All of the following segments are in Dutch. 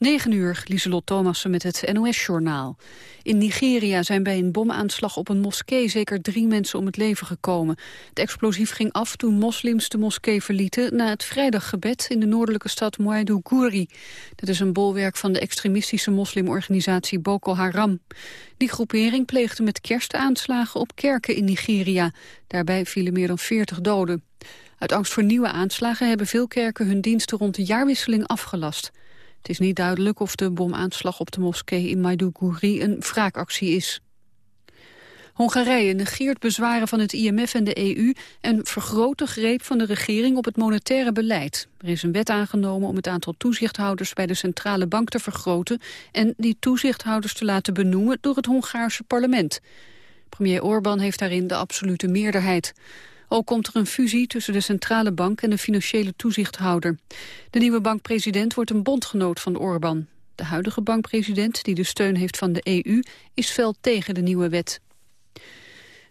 9 uur, Lieselot Thomassen met het NOS-journaal. In Nigeria zijn bij een bomaanslag op een moskee zeker drie mensen om het leven gekomen. Het explosief ging af toen moslims de moskee verlieten na het vrijdaggebed in de noordelijke stad Maiduguri. Dat is een bolwerk van de extremistische moslimorganisatie Boko Haram. Die groepering pleegde met kerstaanslagen op kerken in Nigeria. Daarbij vielen meer dan 40 doden. Uit angst voor nieuwe aanslagen hebben veel kerken hun diensten rond de jaarwisseling afgelast. Het is niet duidelijk of de bomaanslag op de moskee in Maiduguri een wraakactie is. Hongarije negeert bezwaren van het IMF en de EU... en vergroot de greep van de regering op het monetaire beleid. Er is een wet aangenomen om het aantal toezichthouders bij de centrale bank te vergroten... en die toezichthouders te laten benoemen door het Hongaarse parlement. Premier Orbán heeft daarin de absolute meerderheid. Ook komt er een fusie tussen de centrale bank en de financiële toezichthouder. De nieuwe bankpresident wordt een bondgenoot van Orbán. De huidige bankpresident, die de steun heeft van de EU, is fel tegen de nieuwe wet.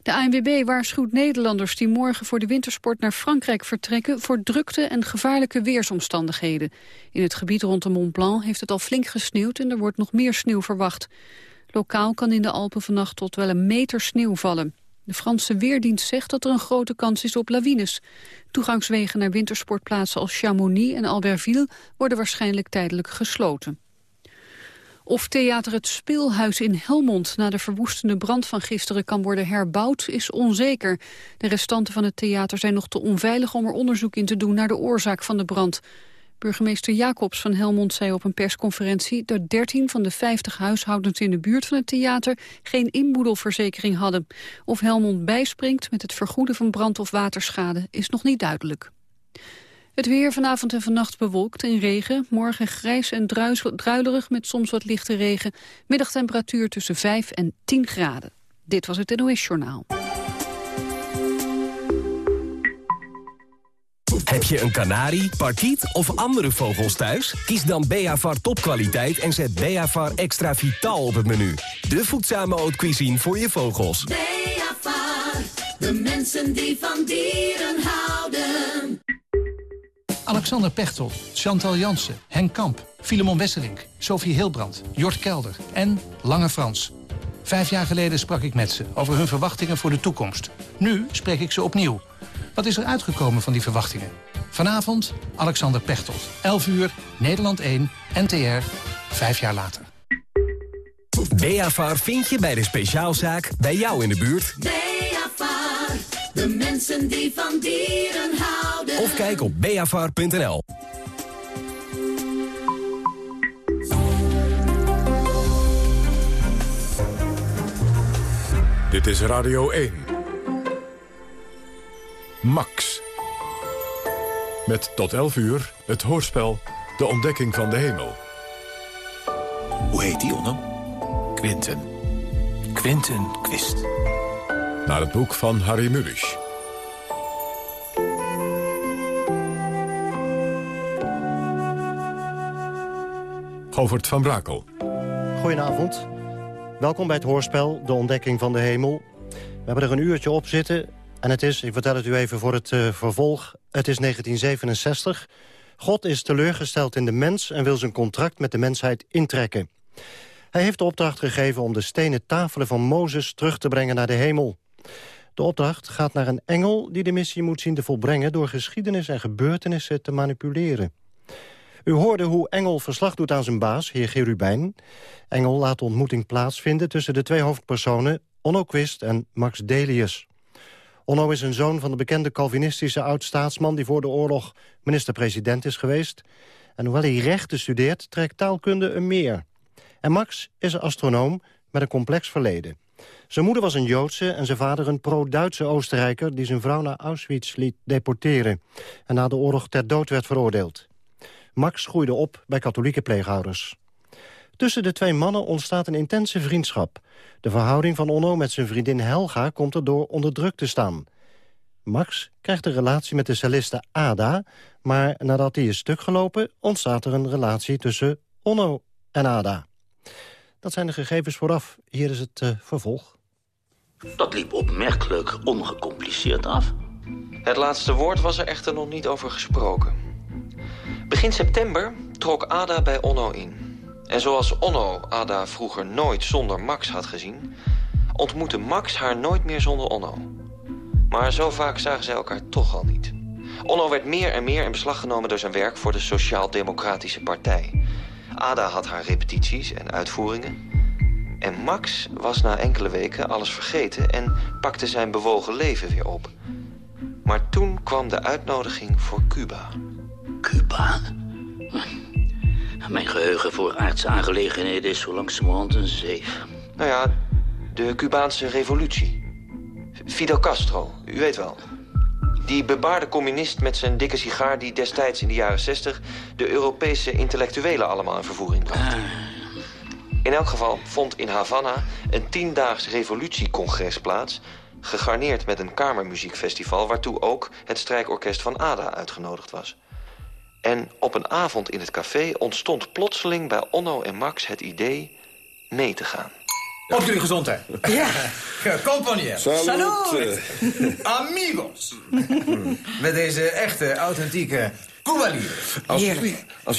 De ANWB waarschuwt Nederlanders die morgen voor de wintersport naar Frankrijk vertrekken voor drukte en gevaarlijke weersomstandigheden. In het gebied rond de Mont Blanc heeft het al flink gesneeuwd en er wordt nog meer sneeuw verwacht. Lokaal kan in de Alpen vannacht tot wel een meter sneeuw vallen. De Franse Weerdienst zegt dat er een grote kans is op lawines. Toegangswegen naar wintersportplaatsen als Chamonix en Albertville worden waarschijnlijk tijdelijk gesloten. Of theater Het Speelhuis in Helmond na de verwoestende brand van gisteren kan worden herbouwd is onzeker. De restanten van het theater zijn nog te onveilig om er onderzoek in te doen naar de oorzaak van de brand. Burgemeester Jacobs van Helmond zei op een persconferentie dat 13 van de 50 huishoudens in de buurt van het theater geen inboedelverzekering hadden. Of Helmond bijspringt met het vergoeden van brand- of waterschade is nog niet duidelijk. Het weer vanavond en vannacht bewolkt en regen. Morgen grijs en druilerig met soms wat lichte regen. Middagtemperatuur tussen 5 en 10 graden. Dit was het NOS Journaal. Heb je een kanarie, parkiet of andere vogels thuis? Kies dan Beavar topkwaliteit en zet Beavar extra vitaal op het menu. De voedzame haute cuisine voor je vogels. Beavar, de mensen die van dieren houden. Alexander Pechtel, Chantal Jansen, Henk Kamp, Filemon Wesselink, Sophie Hilbrand, Jort Kelder en Lange Frans. Vijf jaar geleden sprak ik met ze over hun verwachtingen voor de toekomst. Nu spreek ik ze opnieuw. Wat is er uitgekomen van die verwachtingen? Vanavond Alexander Pechtold. 11 uur, Nederland 1, NTR, vijf jaar later. Beafar vind je bij de speciaalzaak bij jou in de buurt. Beavar, de mensen die van dieren houden. Of kijk op beafar.nl. Dit is Radio 1. Max. Met tot 11 uur het hoorspel De Ontdekking van de Hemel. Hoe heet die, Onno? Quinten. Quinten Quist. Naar het boek van Harry Mulisch. Govert van Brakel. Goedenavond. Welkom bij het hoorspel De Ontdekking van de Hemel. We hebben er een uurtje op zitten en het is, ik vertel het u even voor het uh, vervolg, het is 1967. God is teleurgesteld in de mens en wil zijn contract met de mensheid intrekken. Hij heeft de opdracht gegeven om de stenen tafelen van Mozes terug te brengen naar de hemel. De opdracht gaat naar een engel die de missie moet zien te volbrengen... door geschiedenis en gebeurtenissen te manipuleren. U hoorde hoe Engel verslag doet aan zijn baas, heer Gerubijn. Engel laat de ontmoeting plaatsvinden tussen de twee hoofdpersonen... Onno Quist en Max Delius. Onno is een zoon van de bekende Calvinistische oud-staatsman... die voor de oorlog minister-president is geweest. En hoewel hij rechten studeert, trekt taalkunde een meer. En Max is een astronoom met een complex verleden. Zijn moeder was een Joodse en zijn vader een pro-Duitse Oostenrijker... die zijn vrouw naar Auschwitz liet deporteren... en na de oorlog ter dood werd veroordeeld. Max groeide op bij katholieke pleegouders. Tussen de twee mannen ontstaat een intense vriendschap. De verhouding van Onno met zijn vriendin Helga komt erdoor onder druk te staan. Max krijgt een relatie met de celliste Ada... maar nadat die is stuk gelopen ontstaat er een relatie tussen Onno en Ada. Dat zijn de gegevens vooraf. Hier is het uh, vervolg. Dat liep opmerkelijk ongecompliceerd af. Het laatste woord was er echter nog niet over gesproken. Begin september trok Ada bij Onno in. En zoals Onno Ada vroeger nooit zonder Max had gezien... ontmoette Max haar nooit meer zonder Onno. Maar zo vaak zagen zij elkaar toch al niet. Onno werd meer en meer in beslag genomen door zijn werk voor de Sociaal-Democratische Partij. Ada had haar repetities en uitvoeringen. En Max was na enkele weken alles vergeten en pakte zijn bewogen leven weer op. Maar toen kwam de uitnodiging voor Cuba. Cuba? Mijn geheugen voor aardse aangelegenheden is zo langzamerhand een zeef. Nou ja, de Cubaanse revolutie. Fidel Castro, u weet wel. Die bebaarde communist met zijn dikke sigaar... die destijds in de jaren 60 de Europese intellectuelen allemaal in vervoering bracht. In elk geval vond in Havana een tiendaags revolutiecongres plaats... gegarneerd met een kamermuziekfestival... waartoe ook het strijkorkest van ADA uitgenodigd was. En op een avond in het café ontstond plotseling bij Onno en Max het idee mee te gaan. Op jullie gezondheid. Ja. Compagnie. Salute. Amigos. Met deze echte, authentieke Cuba-lier. Als Heerlijk. jullie, als,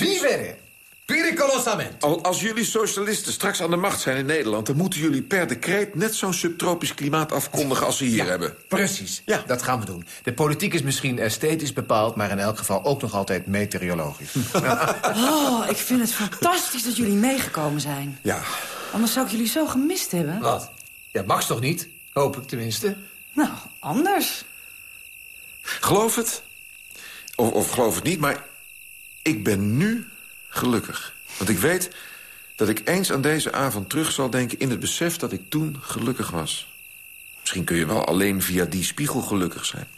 Als jullie socialisten straks aan de macht zijn in Nederland... dan moeten jullie per decreet net zo'n subtropisch klimaat afkondigen als ze hier hebben. Precies, Ja. dat gaan we doen. De politiek is misschien esthetisch bepaald... maar in elk geval ook nog altijd meteorologisch. Oh, ik vind het fantastisch dat jullie meegekomen zijn. Ja, Anders zou ik jullie zo gemist hebben. Wat? Ja, Max toch niet? Hoop ik tenminste. Nou, anders. geloof het. Of, of geloof het niet, maar ik ben nu gelukkig. Want ik weet dat ik eens aan deze avond terug zal denken... in het besef dat ik toen gelukkig was. Misschien kun je wel alleen via die spiegel gelukkig zijn.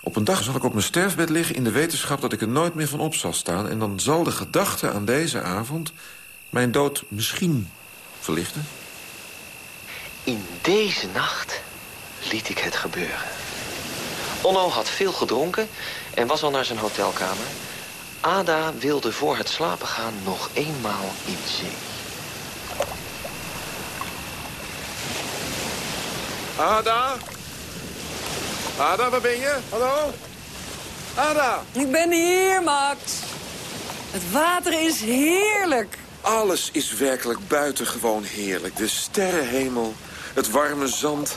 Op een dag zal ik op mijn sterfbed liggen in de wetenschap... dat ik er nooit meer van op zal staan... en dan zal de gedachte aan deze avond mijn dood misschien verlichten. In deze nacht liet ik het gebeuren. Onno had veel gedronken en was al naar zijn hotelkamer. Ada wilde voor het slapen gaan nog eenmaal in zee. Ada? Ada, waar ben je? Hallo? Ada? Ik ben hier, Max. Het water is heerlijk. Alles is werkelijk buitengewoon heerlijk. De sterrenhemel, het warme zand,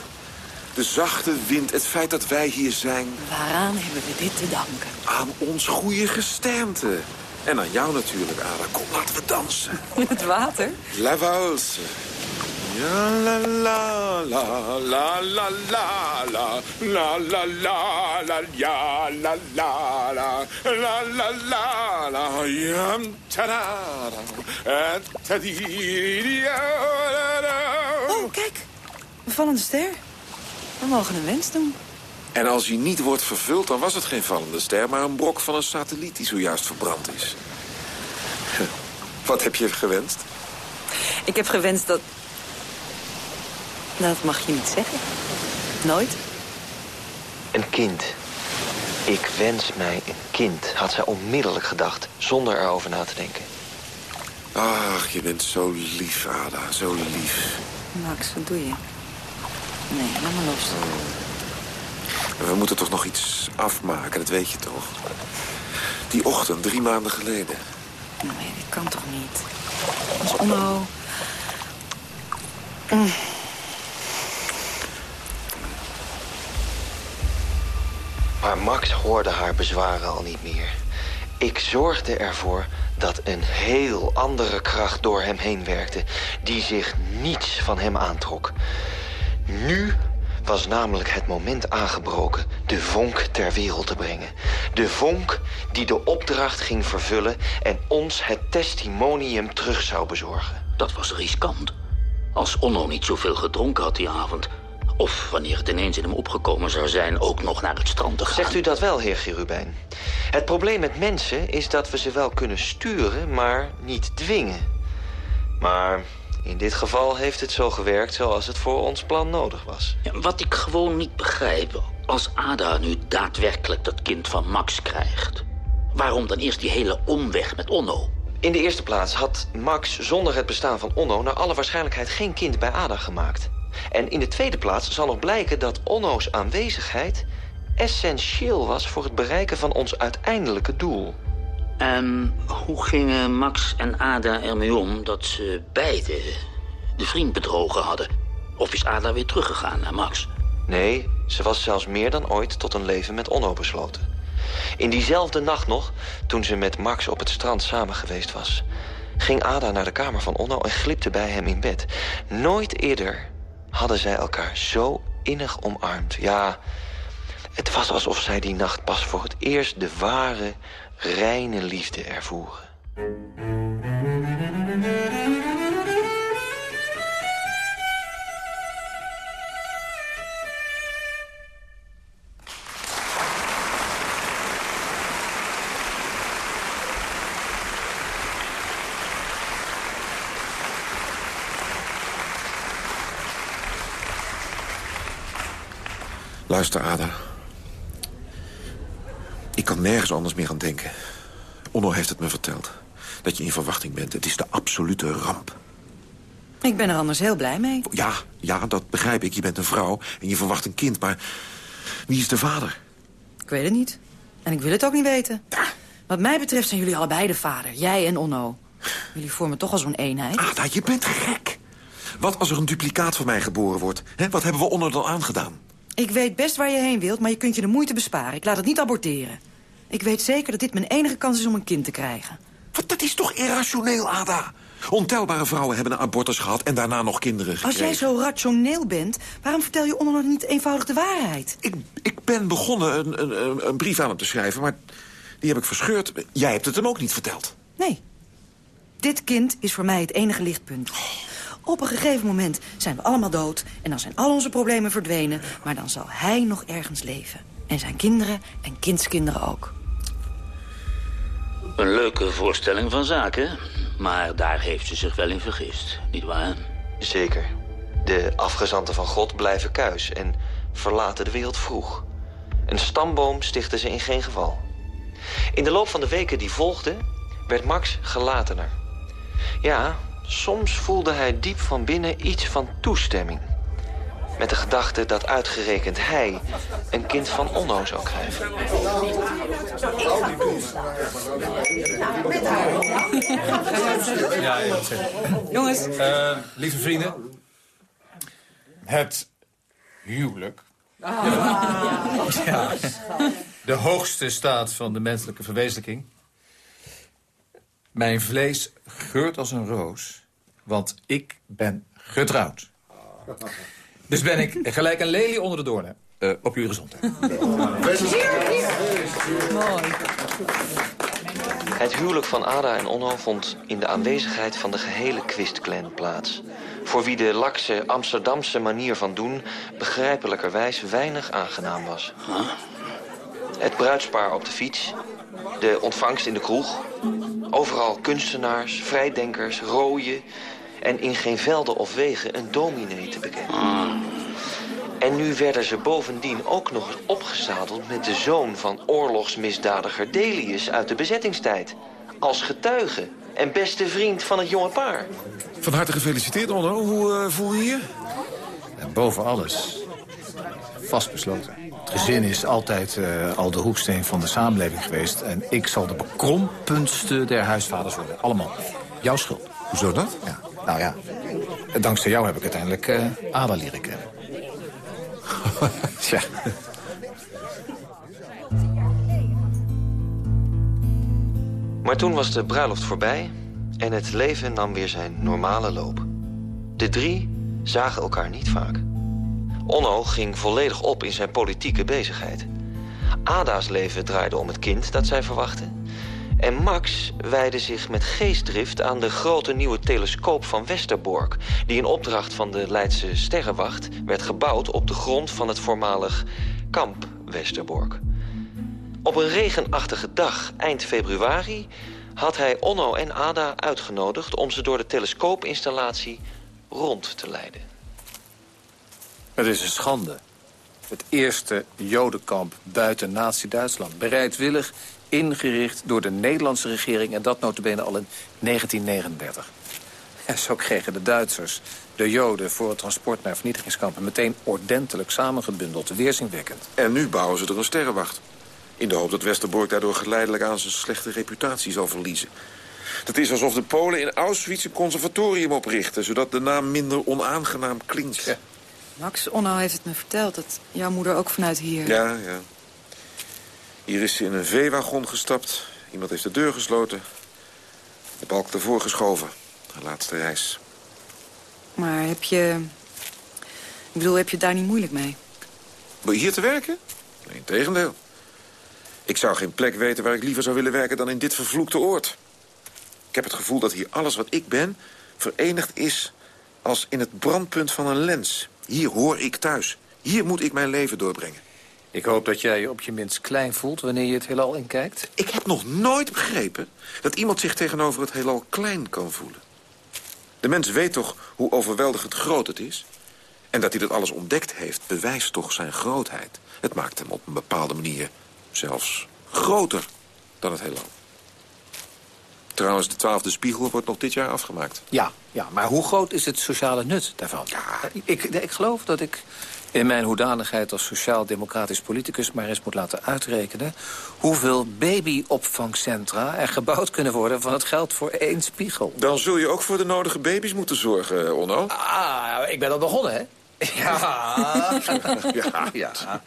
de zachte wind... het feit dat wij hier zijn Waaraan hebben we dit te danken? aan ons goede gesternte. En aan jou natuurlijk, Ada. Kom, laten we dansen. Het water? La valse. Ja, la, la, la, la, la, la, la, la, la, la, la, ja, la, la, la, la, la, la, la, ja, da, la. Oh, kijk. Een vallende ster. We mogen een wens doen. En als hij niet wordt vervuld, dan was het geen vallende ster... maar een brok van een satelliet die zojuist verbrand is. Wat heb je gewenst? Ik heb gewenst dat... Dat mag je niet zeggen. Nooit. Een kind. Ik wens mij een kind, had zij onmiddellijk gedacht, zonder erover na te denken. Ach, je bent zo lief, Ada, zo lief. Max, wat doe je? Nee, laat maar los. We moeten toch nog iets afmaken, dat weet je toch? Die ochtend, drie maanden geleden. Nee, dit kan toch niet? Als Onno... Maar Max hoorde haar bezwaren al niet meer. Ik zorgde ervoor dat een heel andere kracht door hem heen werkte... die zich niets van hem aantrok. Nu was namelijk het moment aangebroken de vonk ter wereld te brengen. De vonk die de opdracht ging vervullen... en ons het testimonium terug zou bezorgen. Dat was riskant. Als Onno niet zoveel gedronken had die avond... of wanneer het ineens in hem opgekomen zou zijn... ook nog naar het strand te gaan. Zegt u dat wel, heer Gerubijn? Het probleem met mensen is dat we ze wel kunnen sturen, maar niet dwingen. Maar in dit geval heeft het zo gewerkt zoals het voor ons plan nodig was. Ja, wat ik gewoon niet begrijp... als Ada nu daadwerkelijk dat kind van Max krijgt... waarom dan eerst die hele omweg met Onno? In de eerste plaats had Max zonder het bestaan van Onno... naar alle waarschijnlijkheid geen kind bij Ada gemaakt. En in de tweede plaats zal nog blijken dat Onno's aanwezigheid... essentieel was voor het bereiken van ons uiteindelijke doel. En hoe gingen Max en Ada ermee om dat ze beide de vriend bedrogen hadden? Of is Ada weer teruggegaan naar Max? Nee, ze was zelfs meer dan ooit tot een leven met Onno besloten. In diezelfde nacht nog, toen ze met Max op het strand samen geweest was... ging Ada naar de kamer van Onno en glipte bij hem in bed. Nooit eerder hadden zij elkaar zo innig omarmd. Ja, het was alsof zij die nacht pas voor het eerst de ware, reine liefde ervoeren. Luister, Ada. Ik kan nergens anders meer aan denken. Onno heeft het me verteld. Dat je in verwachting bent. Het is de absolute ramp. Ik ben er anders heel blij mee. Ja, ja, dat begrijp ik. Je bent een vrouw en je verwacht een kind. Maar wie is de vader? Ik weet het niet. En ik wil het ook niet weten. Wat mij betreft zijn jullie allebei de vader. Jij en Onno. Jullie vormen toch al zo'n eenheid. Ada, je bent gek. Wat als er een duplicaat van mij geboren wordt? Wat hebben we Onno dan aangedaan? Ik weet best waar je heen wilt, maar je kunt je de moeite besparen. Ik laat het niet aborteren. Ik weet zeker dat dit mijn enige kans is om een kind te krijgen. Wat, dat is toch irrationeel, Ada? Ontelbare vrouwen hebben een abortus gehad en daarna nog kinderen gekregen. Als jij zo rationeel bent, waarom vertel je nog niet eenvoudig de waarheid? Ik, ik ben begonnen een, een, een brief aan hem te schrijven, maar die heb ik verscheurd. Jij hebt het hem ook niet verteld. Nee. Dit kind is voor mij het enige lichtpunt. Op een gegeven moment zijn we allemaal dood... en dan zijn al onze problemen verdwenen... maar dan zal hij nog ergens leven. En zijn kinderen en kindskinderen ook. Een leuke voorstelling van zaken. Maar daar heeft ze zich wel in vergist, nietwaar? Zeker. De afgezanten van God blijven kuis en verlaten de wereld vroeg. Een stamboom stichten ze in geen geval. In de loop van de weken die volgden werd Max gelatener. Ja, soms voelde hij diep van binnen iets van toestemming. Met de gedachte dat uitgerekend hij een kind van Onno zou krijgen. Ja, ja, zeker. Jongens. Eh, lieve vrienden. Het huwelijk. Ja. De hoogste staat van de menselijke verwezenlijking. Mijn vlees geurt als een roos, want ik ben getrouwd. Dus ben ik gelijk een lelie onder de doornen. Eh, op jullie gezondheid. Mooi. Het huwelijk van Ada en Onno vond in de aanwezigheid van de gehele Quist-clan plaats. Voor wie de lakse Amsterdamse manier van doen begrijpelijkerwijs weinig aangenaam was. Het bruidspaar op de fiets, de ontvangst in de kroeg, overal kunstenaars, vrijdenkers, rooien en in geen velden of wegen een dominee te bekennen. En nu werden ze bovendien ook nog eens opgezadeld met de zoon van oorlogsmisdadiger Delius uit de bezettingstijd. Als getuige en beste vriend van het jonge paar. Van harte gefeliciteerd, Onno. Hoe eh, voel je je? En boven alles vastbesloten. Het gezin is altijd eh, al de hoeksteen van de samenleving geweest... en ik zal de bekrompenste der huisvaders worden. Allemaal. Jouw schuld. Hoezo dat? Ja. Nou ja, dankzij jou heb ik uiteindelijk uh, Ada leren kennen. Tja. Maar toen was de bruiloft voorbij en het leven nam weer zijn normale loop. De drie zagen elkaar niet vaak. Onno ging volledig op in zijn politieke bezigheid. Ada's leven draaide om het kind dat zij verwachtte. En Max wijde zich met geestdrift aan de grote nieuwe telescoop van Westerbork... die in opdracht van de Leidse Sterrenwacht werd gebouwd op de grond van het voormalig kamp Westerbork. Op een regenachtige dag eind februari had hij Onno en Ada uitgenodigd... om ze door de telescoopinstallatie rond te leiden. Het is een schande. Het eerste jodenkamp buiten Nazi-Duitsland. Bereidwillig ingericht door de Nederlandse regering... en dat notabene al in 1939. En zo kregen de Duitsers de joden voor het transport naar vernietigingskampen... meteen ordentelijk samengebundeld, weerzinwekkend. En nu bouwen ze er een sterrenwacht. In de hoop dat Westerbork daardoor geleidelijk aan zijn slechte reputatie zal verliezen. Het is alsof de Polen in Auschwitz een conservatorium oprichten... zodat de naam minder onaangenaam klinkt. Max Onno heeft het me verteld dat jouw moeder ook vanuit hier... Ja, ja. Hier is ze in een veewagon gestapt. Iemand heeft de deur gesloten. De balk ervoor geschoven. Haar laatste reis. Maar heb je... Ik bedoel, heb je daar niet moeilijk mee? Wil je hier te werken? Nee, tegendeel. Ik zou geen plek weten waar ik liever zou willen werken dan in dit vervloekte oord. Ik heb het gevoel dat hier alles wat ik ben verenigd is als in het brandpunt van een lens. Hier hoor ik thuis. Hier moet ik mijn leven doorbrengen. Ik hoop dat jij je op je minst klein voelt wanneer je het heelal inkijkt. Ik heb nog nooit begrepen dat iemand zich tegenover het heelal klein kan voelen. De mens weet toch hoe overweldigend groot het is? En dat hij dat alles ontdekt heeft, bewijst toch zijn grootheid. Het maakt hem op een bepaalde manier zelfs groter dan het heelal. Trouwens, de twaalfde spiegel wordt nog dit jaar afgemaakt. Ja, ja, maar hoe groot is het sociale nut daarvan? Ja. Ik, ik geloof dat ik in mijn hoedanigheid als sociaal-democratisch politicus... maar eens moet laten uitrekenen... hoeveel babyopvangcentra er gebouwd kunnen worden... van het geld voor één spiegel. Dan zul je ook voor de nodige baby's moeten zorgen, Onno. Ah, ik ben al begonnen, hè? Ja. ja. ja.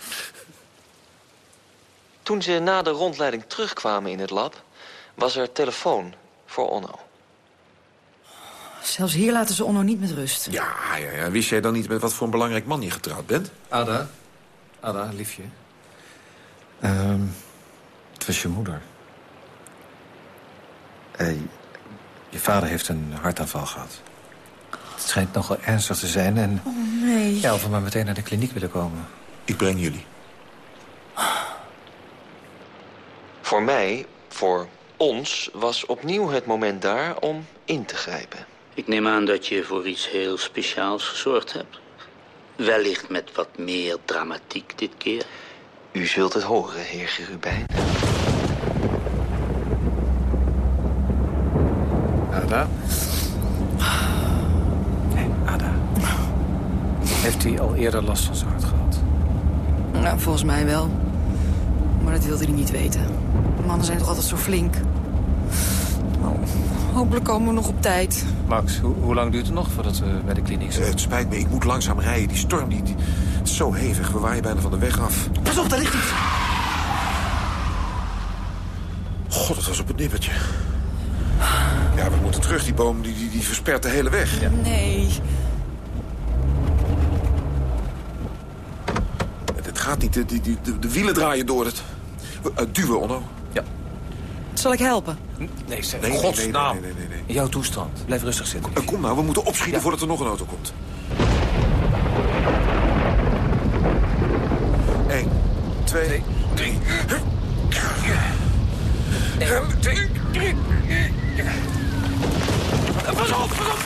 Toen ze na de rondleiding terugkwamen in het lab... was er telefoon voor Onno. Zelfs hier laten ze Onno niet met rust. Ja, ja, ja. Wist jij dan niet met wat voor een belangrijk man je getrouwd bent? Ada, Ada, liefje. Ehm, het was je moeder. Eh, je vader heeft een hartaanval gehad. Het schijnt nogal ernstig te zijn en... Oh, nee. Ja, of we maar meteen naar de kliniek willen komen. Ik breng jullie. Voor mij, voor ons, was opnieuw het moment daar om in te grijpen. Ik neem aan dat je voor iets heel speciaals gezorgd hebt. Wellicht met wat meer dramatiek dit keer. U zult het horen, heer Gerubijn. Ada? Nee, Ada. Heeft hij al eerder last van zijn hart gehad? Nou, volgens mij wel. Maar dat wilde hij niet weten. Mannen zijn toch altijd zo flink. Oh, hopelijk komen we nog op tijd. Max, ho hoe lang duurt het nog voordat we bij de kliniek zijn? Uh, het spijt me, ik moet langzaam rijden. Die storm die, is zo hevig. We waaien bijna van de weg af. Pas op, daar ligt iets. God, dat was op het nippertje. Ja, we moeten terug. Die boom die, die, die verspert de hele weg. Ja. Nee. Het gaat niet. De, die, de, de wielen draaien door het. Uh, duwen, Onno. Ja. Zal ik helpen? Nee, zeg. Nee, Godsnaam. Nee, nee, nee, nee, In jouw toestand. Blijf rustig zitten. Uh, kom nou, we moeten opschieten ja. voordat er nog een auto komt. Eén, twee, drie. Eén, twee, drie. Pas op, pas op.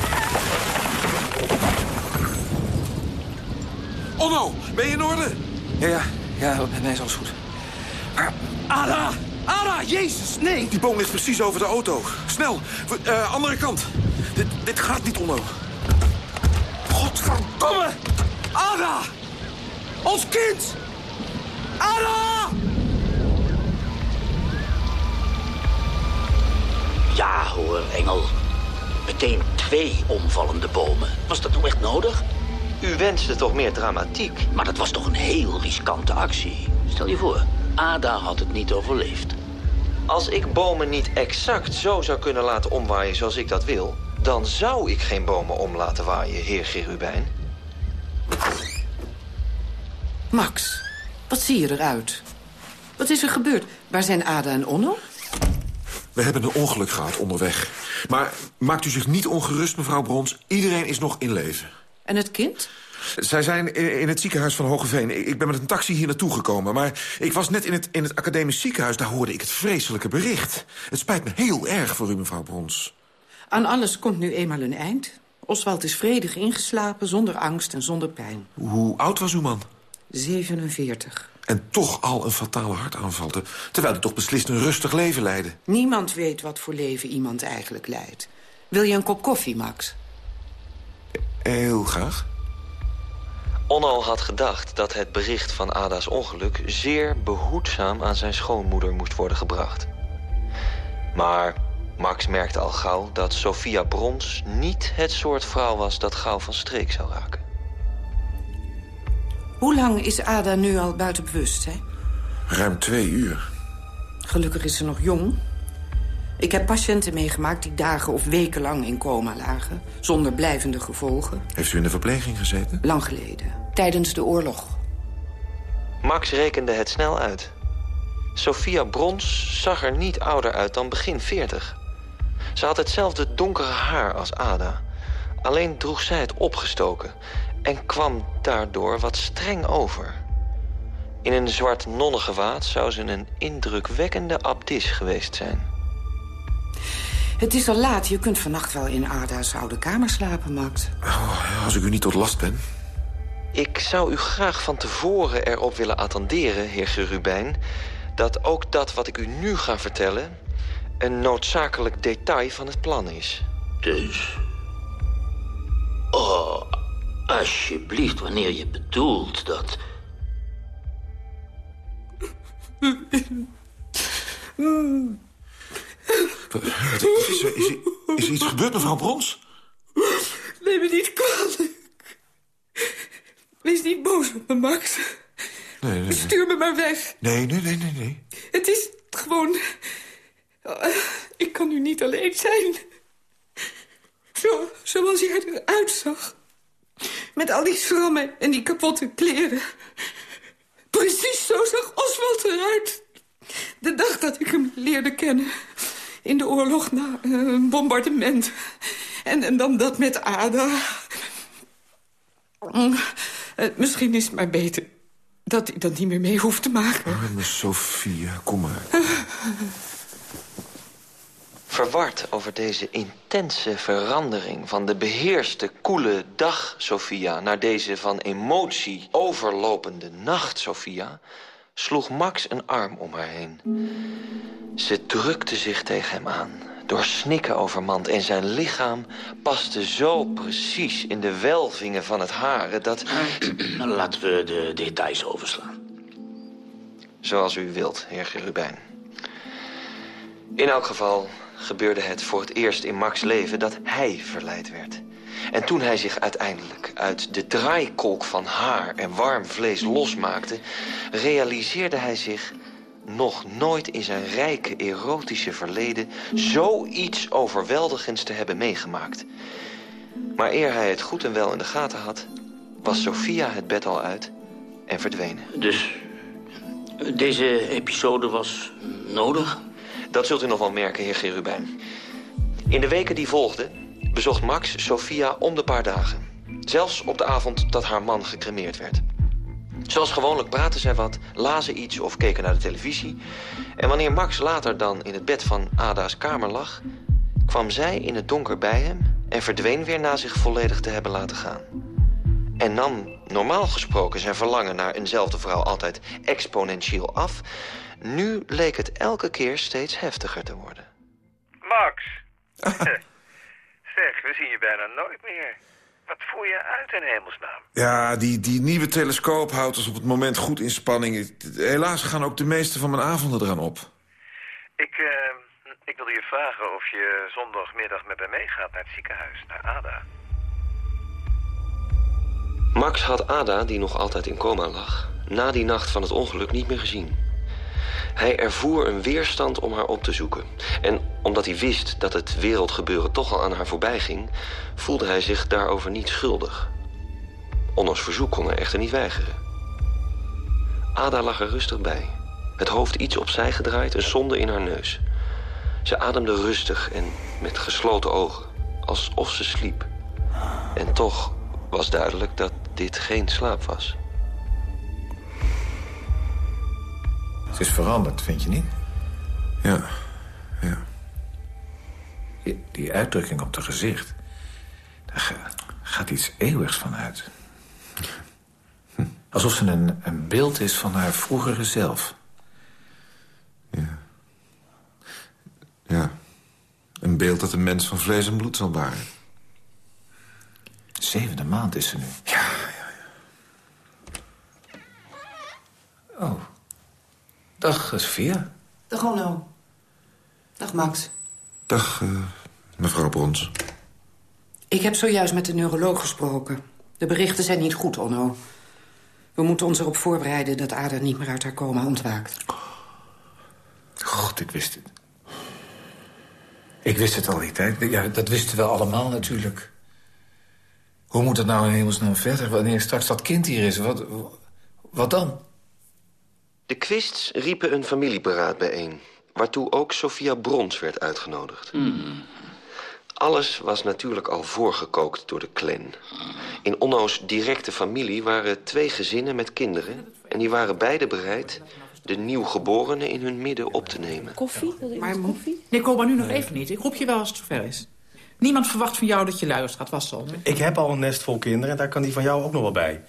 Onno, ben je in orde? Ja, ja. Ja, bij mij is alles goed. Ada! Ada! Jezus, nee! Die boom ligt precies over de auto. Snel, uh, andere kant. Dit, dit gaat niet, Onno. Godverdomme! Ada! Ons kind! Ada! Ja hoor, Engel. Meteen twee omvallende bomen. Was dat nou echt nodig? U wenste toch meer dramatiek? Maar dat was toch een heel riskante actie. Stel je voor, Ada had het niet overleefd. Als ik bomen niet exact zo zou kunnen laten omwaaien zoals ik dat wil... dan zou ik geen bomen om laten waaien, heer Gerubijn. Max, wat zie je eruit? Wat is er gebeurd? Waar zijn Ada en Onno? We hebben een ongeluk gehad onderweg. Maar maakt u zich niet ongerust, mevrouw Brons. Iedereen is nog in leven. En het kind? Zij zijn in het ziekenhuis van Hogeveen. Ik ben met een taxi hier naartoe gekomen. Maar ik was net in het, in het academisch ziekenhuis. Daar hoorde ik het vreselijke bericht. Het spijt me heel erg voor u, mevrouw Brons. Aan alles komt nu eenmaal een eind. Oswald is vredig ingeslapen, zonder angst en zonder pijn. Hoe oud was uw man? 47. En toch al een fatale hartaanval. Terwijl hij toch beslist een rustig leven leidde. Niemand weet wat voor leven iemand eigenlijk leidt. Wil je een kop koffie, Max? Heel graag. Onno had gedacht dat het bericht van Ada's ongeluk... zeer behoedzaam aan zijn schoonmoeder moest worden gebracht. Maar Max merkte al gauw dat Sophia Brons niet het soort vrouw was... dat gauw van streek zou raken. Hoe lang is Ada nu al buiten bewustzijn? Ruim twee uur. Gelukkig is ze nog jong. Ik heb patiënten meegemaakt die dagen of weken lang in coma lagen... zonder blijvende gevolgen. Heeft u in de verpleging gezeten? Lang geleden, tijdens de oorlog. Max rekende het snel uit. Sophia Brons zag er niet ouder uit dan begin 40. Ze had hetzelfde donkere haar als Ada. Alleen droeg zij het opgestoken en kwam daardoor wat streng over. In een zwart nonnengewaad zou ze een indrukwekkende abdis geweest zijn. Het is al laat, je kunt vannacht wel in Ada's oude kamer slapen, Max. Oh, als ik u niet tot last ben. Ik zou u graag van tevoren erop willen attenderen, heer Gerubijn... dat ook dat wat ik u nu ga vertellen... een noodzakelijk detail van het plan is. Dus? Oh, alsjeblieft, wanneer je bedoelt dat... Is, er, is, er- is er iets gebeurd, mevrouw Brons? Neem me niet kwalijk. Wees niet boos op me, Max. Nee, nee, nee. Stuur me maar weg. Nee, nee, nee, nee, nee. Het is gewoon... Eh, Ik kan nu niet alleen zijn. Zo, zoals jij eruit zag. Met al die schrammen en die kapotte kleren. Precies zo zag Oswald eruit. De dag dat ik hem leerde kennen. In de oorlog na een bombardement. En, en dan dat met Ada. Eh, Misschien is het maar beter dat ik dat niet meer mee hoef te maken. Arme Sophia, kom maar. Verward over deze intense verandering van de beheerste, koele dag Sophia... naar deze van emotie overlopende nacht Sophia... sloeg Max een arm om haar heen. Ze drukte zich tegen hem aan, door snikken overmand... en zijn lichaam paste zo precies in de welvingen van het hare... dat... Laten we de details overslaan. Zoals u wilt, heer Gerubijn. In elk geval gebeurde het voor het eerst in Max' leven dat hij verleid werd. En toen hij zich uiteindelijk uit de draaikolk van haar en warm vlees losmaakte... realiseerde hij zich nog nooit in zijn rijke erotische verleden... zoiets overweldigends te hebben meegemaakt. Maar eer hij het goed en wel in de gaten had... was Sophia het bed al uit en verdwenen. Dus deze episode was nodig? Dat zult u nog wel merken, heer Gerubijn. In de weken die volgden bezocht Max Sophia om de paar dagen. Zelfs op de avond dat haar man gecremeerd werd. Zoals gewoonlijk praten zij wat, lazen iets of keken naar de televisie. En wanneer Max later dan in het bed van Ada's kamer lag... kwam zij in het donker bij hem en verdween weer na zich volledig te hebben laten gaan. En nam normaal gesproken zijn verlangen naar eenzelfde vrouw altijd exponentieel af... Nu leek het elke keer steeds heftiger te worden. Max. zeg, we zien je bijna nooit meer. Wat voer je uit in hemelsnaam? Ja, die, die nieuwe telescoop houdt ons op het moment goed in spanning. Helaas gaan ook de meeste van mijn avonden eraan op. Ik, eh, ik wilde je vragen of je zondagmiddag met mij meegaat naar het ziekenhuis, naar Ada. Max had Ada, die nog altijd in coma lag... na die nacht van het ongeluk niet meer gezien. Hij ervoer een weerstand om haar op te zoeken. En omdat hij wist dat het wereldgebeuren toch al aan haar voorbij ging... voelde hij zich daarover niet schuldig. Onno's verzoek kon hij echter niet weigeren. Ada lag er rustig bij. Het hoofd iets opzij gedraaid, een zonde in haar neus. Ze ademde rustig en met gesloten ogen, alsof ze sliep. En toch was duidelijk dat dit geen slaap was. Is veranderd, vind je niet? Ja, ja. Die, die uitdrukking op haar gezicht... daar ga- gaat iets eeuwigs van uit. Alsof ze een, een beeld is van haar vroegere zelf. Ja. Een beeld dat een mens van vlees en bloed zal baren. Zevende maand is ze nu. Ja, Dag, Sophia. Dag Onno. Dag Max. Dag, uh, mevrouw Brons. Ik heb zojuist met de neuroloog gesproken. De berichten zijn niet goed, Onno. We moeten ons erop voorbereiden dat Ada niet meer uit haar coma ontwaakt. God, ik wist het. Ik wist het al die tijd. Ja, dat wisten we allemaal natuurlijk. Hoe moet het nou in hemelsnaam verder? Wanneer straks dat kind hier is, wat, wat dan? De Quists riepen een familieberaad bijeen... waartoe ook Sophia Brons werd uitgenodigd. Hmm. Alles was natuurlijk al voorgekookt door de clan. In Onno's directe familie waren twee gezinnen met kinderen... en die waren beide bereid de nieuwgeborenen in hun midden op te nemen. Koffie? Maar, koffie? Nee, kom maar nu nog even niet. Ik roep je wel als het zover is. Niemand verwacht van jou dat je luistert, gaat was zo. Ik heb al een nest vol kinderen en daar kan die van jou ook nog wel bij.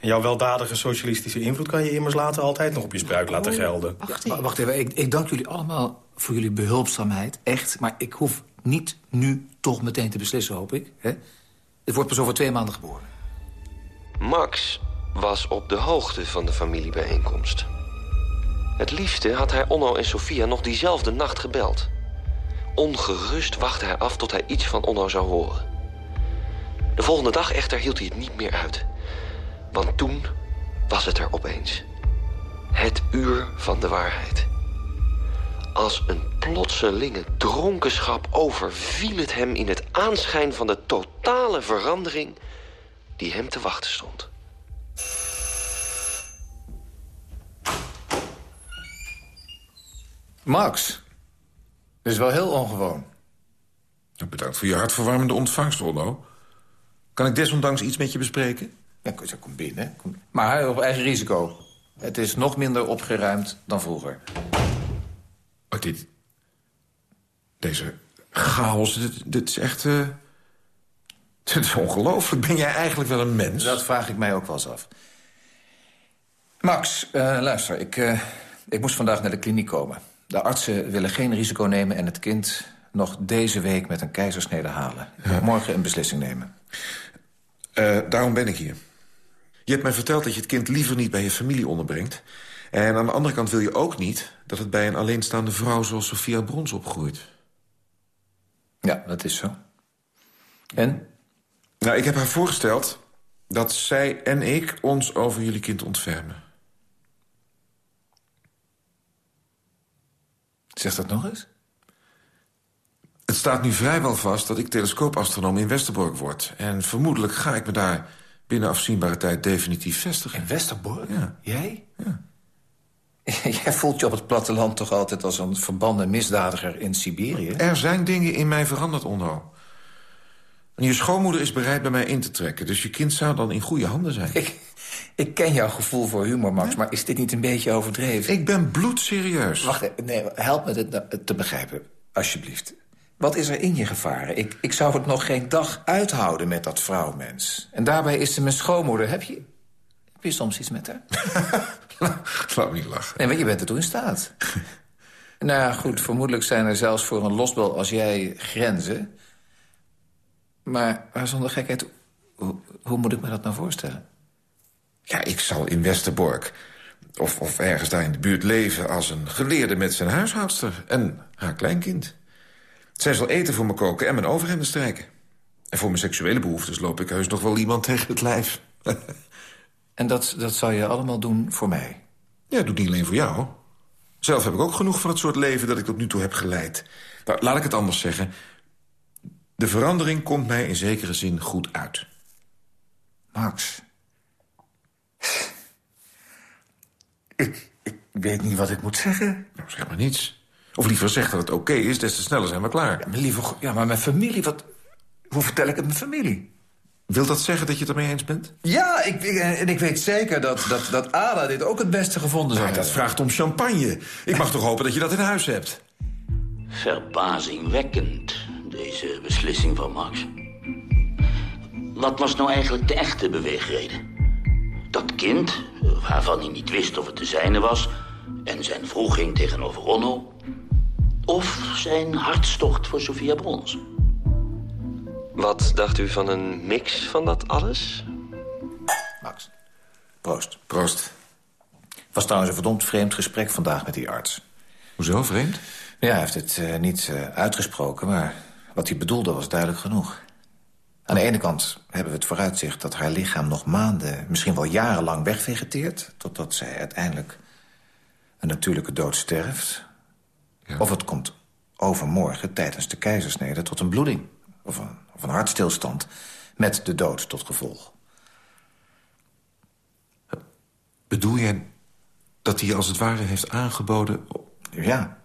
En jouw weldadige socialistische invloed kan je immers later altijd nog op je spruik laten gelden. Wacht even, wacht even. Ik, ik dank jullie allemaal voor jullie behulpzaamheid. Echt, maar ik hoef niet nu toch meteen te beslissen, hoop ik. Hè? Het wordt pas over twee maanden geboren. Max was op de hoogte van de familiebijeenkomst. Het liefste had hij Onno en Sofia nog diezelfde nacht gebeld. Ongerust wachtte hij af tot hij iets van Onno zou horen. De volgende dag echter hield hij het niet meer uit. Want toen was het er opeens. Het uur van de waarheid. Als een plotselinge dronkenschap overviel het hem in het aanschijn van de totale verandering die hem te wachten stond. Max, dit is wel heel ongewoon. Bedankt voor je hartverwarmende ontvangst, Onno. Kan ik desondanks iets met je bespreken? Ja, kom binnen. Kom. Maar op eigen risico. Het is nog minder opgeruimd dan vroeger. Oh, dit... Deze chaos, dit, dit is echt... Uh, dit is ongelooflijk. Ben jij eigenlijk wel een mens? Dat vraag ik mij ook wel eens af. Max, uh, luister. Ik, uh, ik moest vandaag naar de kliniek komen. De artsen willen geen risico nemen en het kind nog deze week met een keizersnede halen. Ik moet morgen een beslissing nemen. Uh, daarom ben ik hier. Je hebt mij verteld dat je het kind liever niet bij je familie onderbrengt. En aan de andere kant wil je ook niet... dat het bij een alleenstaande vrouw zoals Sophia Brons opgroeit. Ja, dat is zo. En? Nou, ik heb haar voorgesteld dat zij en ik ons over jullie kind ontfermen. Zeg dat nog eens? Het staat nu vrijwel vast dat ik telescoopastronoom in Westerbork word. En vermoedelijk ga ik me daar binnen afzienbare tijd definitief vestigen. In Westerbork? Ja. Jij? Ja. Jij voelt je op het platteland toch altijd als een verbanden misdadiger in Siberië? Er zijn dingen in mij veranderd, Onno. En je schoonmoeder is bereid bij mij in te trekken... dus je kind zou dan in goede handen zijn. Ik, ik ken jouw gevoel voor humor, Max, maar is dit niet een beetje overdreven? Ik ben bloedserieus. Wacht, nee, help me dit te begrijpen, alsjeblieft. Wat is er in je gevaren? Ik, ik zou het nog geen dag uithouden met dat vrouwmens. En daarbij is ze mijn schoonmoeder. Heb je, heb je soms iets met haar? Laat niet lachen. Nee, want je bent er toe in staat. nou goed, vermoedelijk zijn er zelfs voor een losbel als jij grenzen. Maar, maar zonder gekheid, hoe, hoe moet ik me dat nou voorstellen? Ja, ik zal in Westerbork of, of ergens daar in de buurt leven... als een geleerde met zijn huishoudster en haar kleinkind. Zij zal eten voor me koken en mijn overhemden strijken. En voor mijn seksuele behoeftes loop ik heus nog wel iemand tegen het lijf. en dat, dat zal je allemaal doen voor mij? Ja, doe niet alleen voor jou. Zelf heb ik ook genoeg van het soort leven dat ik tot nu toe heb geleid. Nou, laat ik het anders zeggen. De verandering komt mij in zekere zin goed uit. Max. Ik, ik weet niet wat ik moet zeggen. Nou, zeg maar niets. Of liever zeg dat het oké is, des te sneller zijn we klaar. Ja, maar, liever, ja, maar mijn familie, wat... Hoe vertel ik het mijn familie? Wil dat zeggen dat je het ermee eens bent? Ja, ik, en ik weet zeker dat, dat, dat Ada dit ook het beste gevonden zou hebben. Dat vraagt om champagne. Ik mag toch hopen dat je dat in huis hebt? Verbazingwekkend, deze beslissing van Max. Wat was nou eigenlijk de echte beweegreden? Dat kind, waarvan hij niet wist of het de zijne was... en zijn vroeging tegenover Onno... of zijn hartstocht voor Sophia Brons? Wat dacht u van een mix van dat alles? Max, proost. Proost. was trouwens een verdomd vreemd gesprek vandaag met die arts. Hoezo vreemd? Ja, hij heeft het uh, niet uh, uitgesproken, maar wat hij bedoelde was duidelijk genoeg. Aan de ene kant hebben we het vooruitzicht dat haar lichaam nog maanden... misschien wel jarenlang wegvegeteert... totdat zij uiteindelijk een natuurlijke dood sterft. Ja. Of het komt overmorgen tijdens de keizersnede tot een bloeding. Of een, of een hartstilstand met de dood tot gevolg. Bedoel jij dat hij als het ware heeft aangeboden... Ja.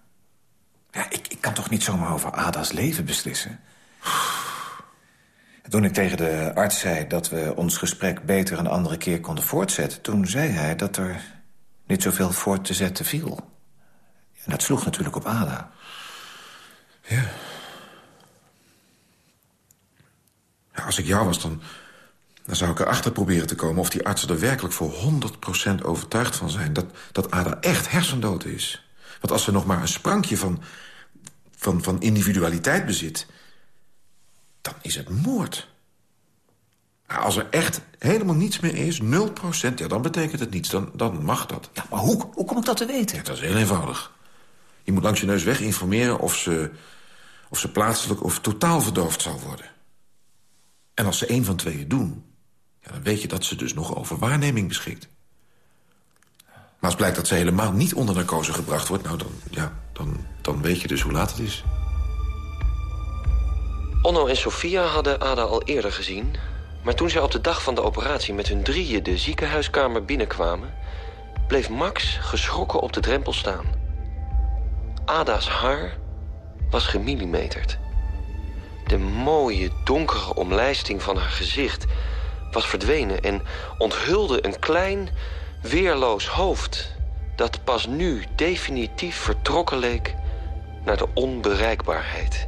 ja ik, ik kan toch niet zomaar over Ada's leven beslissen? Toen ik tegen de arts zei dat we ons gesprek beter een andere keer konden voortzetten... toen zei hij dat er niet zoveel voort te zetten viel. En dat sloeg natuurlijk op Ada. Ja. ja als ik jou was, dan, dan zou ik erachter proberen te komen... of die artsen er werkelijk voor 100% overtuigd van zijn... Dat, dat Ada echt hersendood is. Want als ze nog maar een sprankje van, van, van individualiteit bezit... dan is het moord. Maar als er echt helemaal niets meer is, 0%, ja, dan betekent het niets. Dan, dan mag dat. Ja, maar hoe, hoe kom ik dat te weten? Ja, dat is heel eenvoudig. Je moet langs je neus weg informeren of ze, of ze plaatselijk of totaal verdoofd zal worden. En als ze één van tweeën doen, ja, dan weet je dat ze dus nog over waarneming beschikt. Maar als blijkt dat ze helemaal niet onder narcose gebracht wordt... nou, dan, ja, dan, dan weet je dus hoe laat het is. Onno en Sofia hadden Ada al eerder gezien... maar toen zij op de dag van de operatie met hun drieën de ziekenhuiskamer binnenkwamen... bleef Max geschrokken op de drempel staan. Ada's haar was gemillimeterd. De mooie, donkere omlijsting van haar gezicht was verdwenen... en onthulde een klein, weerloos hoofd... dat pas nu definitief vertrokken leek naar de onbereikbaarheid.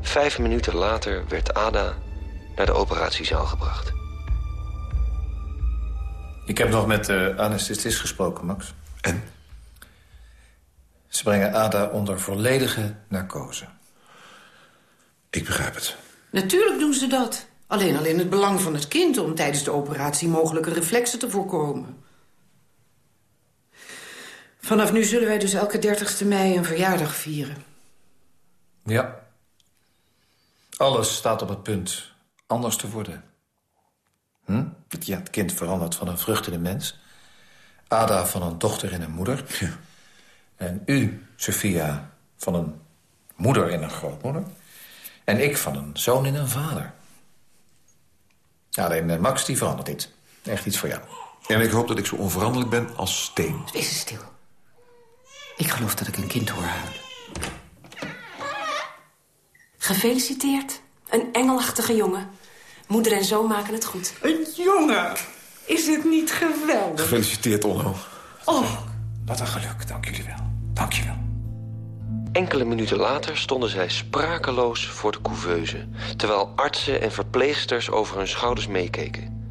Vijf minuten later werd Ada naar de operatiezaal gebracht. Ik heb nog met de anesthesist gesproken, Max. En? Ze brengen Ada onder volledige narcose. Ik begrijp het. Natuurlijk doen ze dat. Alleen al in het belang van het kind... om tijdens de operatie mogelijke reflexen te voorkomen. Vanaf nu zullen wij dus elke 30 mei een verjaardag vieren. Ja. Alles staat op het punt anders te worden. Hm? Ja, het kind verandert van een vruchtende mens. Ada van een dochter en een moeder. Ja. En u, Sophia, van een moeder en een grootmoeder. En ik van een zoon en een vader. Ja, alleen eh, Max, die verandert niet. Echt iets voor jou. En ik hoop dat ik zo onveranderlijk ben als steen. Wees stil. Ik geloof dat ik een kind hoor huilen. Gefeliciteerd. Een engelachtige jongen. Moeder en zoon maken het goed. Een jongen? Is het niet geweldig? Gefeliciteerd, Onno. Oh, Wat een geluk, dank jullie wel. Dank je wel. Enkele minuten later stonden zij sprakeloos voor de couveuse... terwijl artsen en verpleegsters over hun schouders meekeken.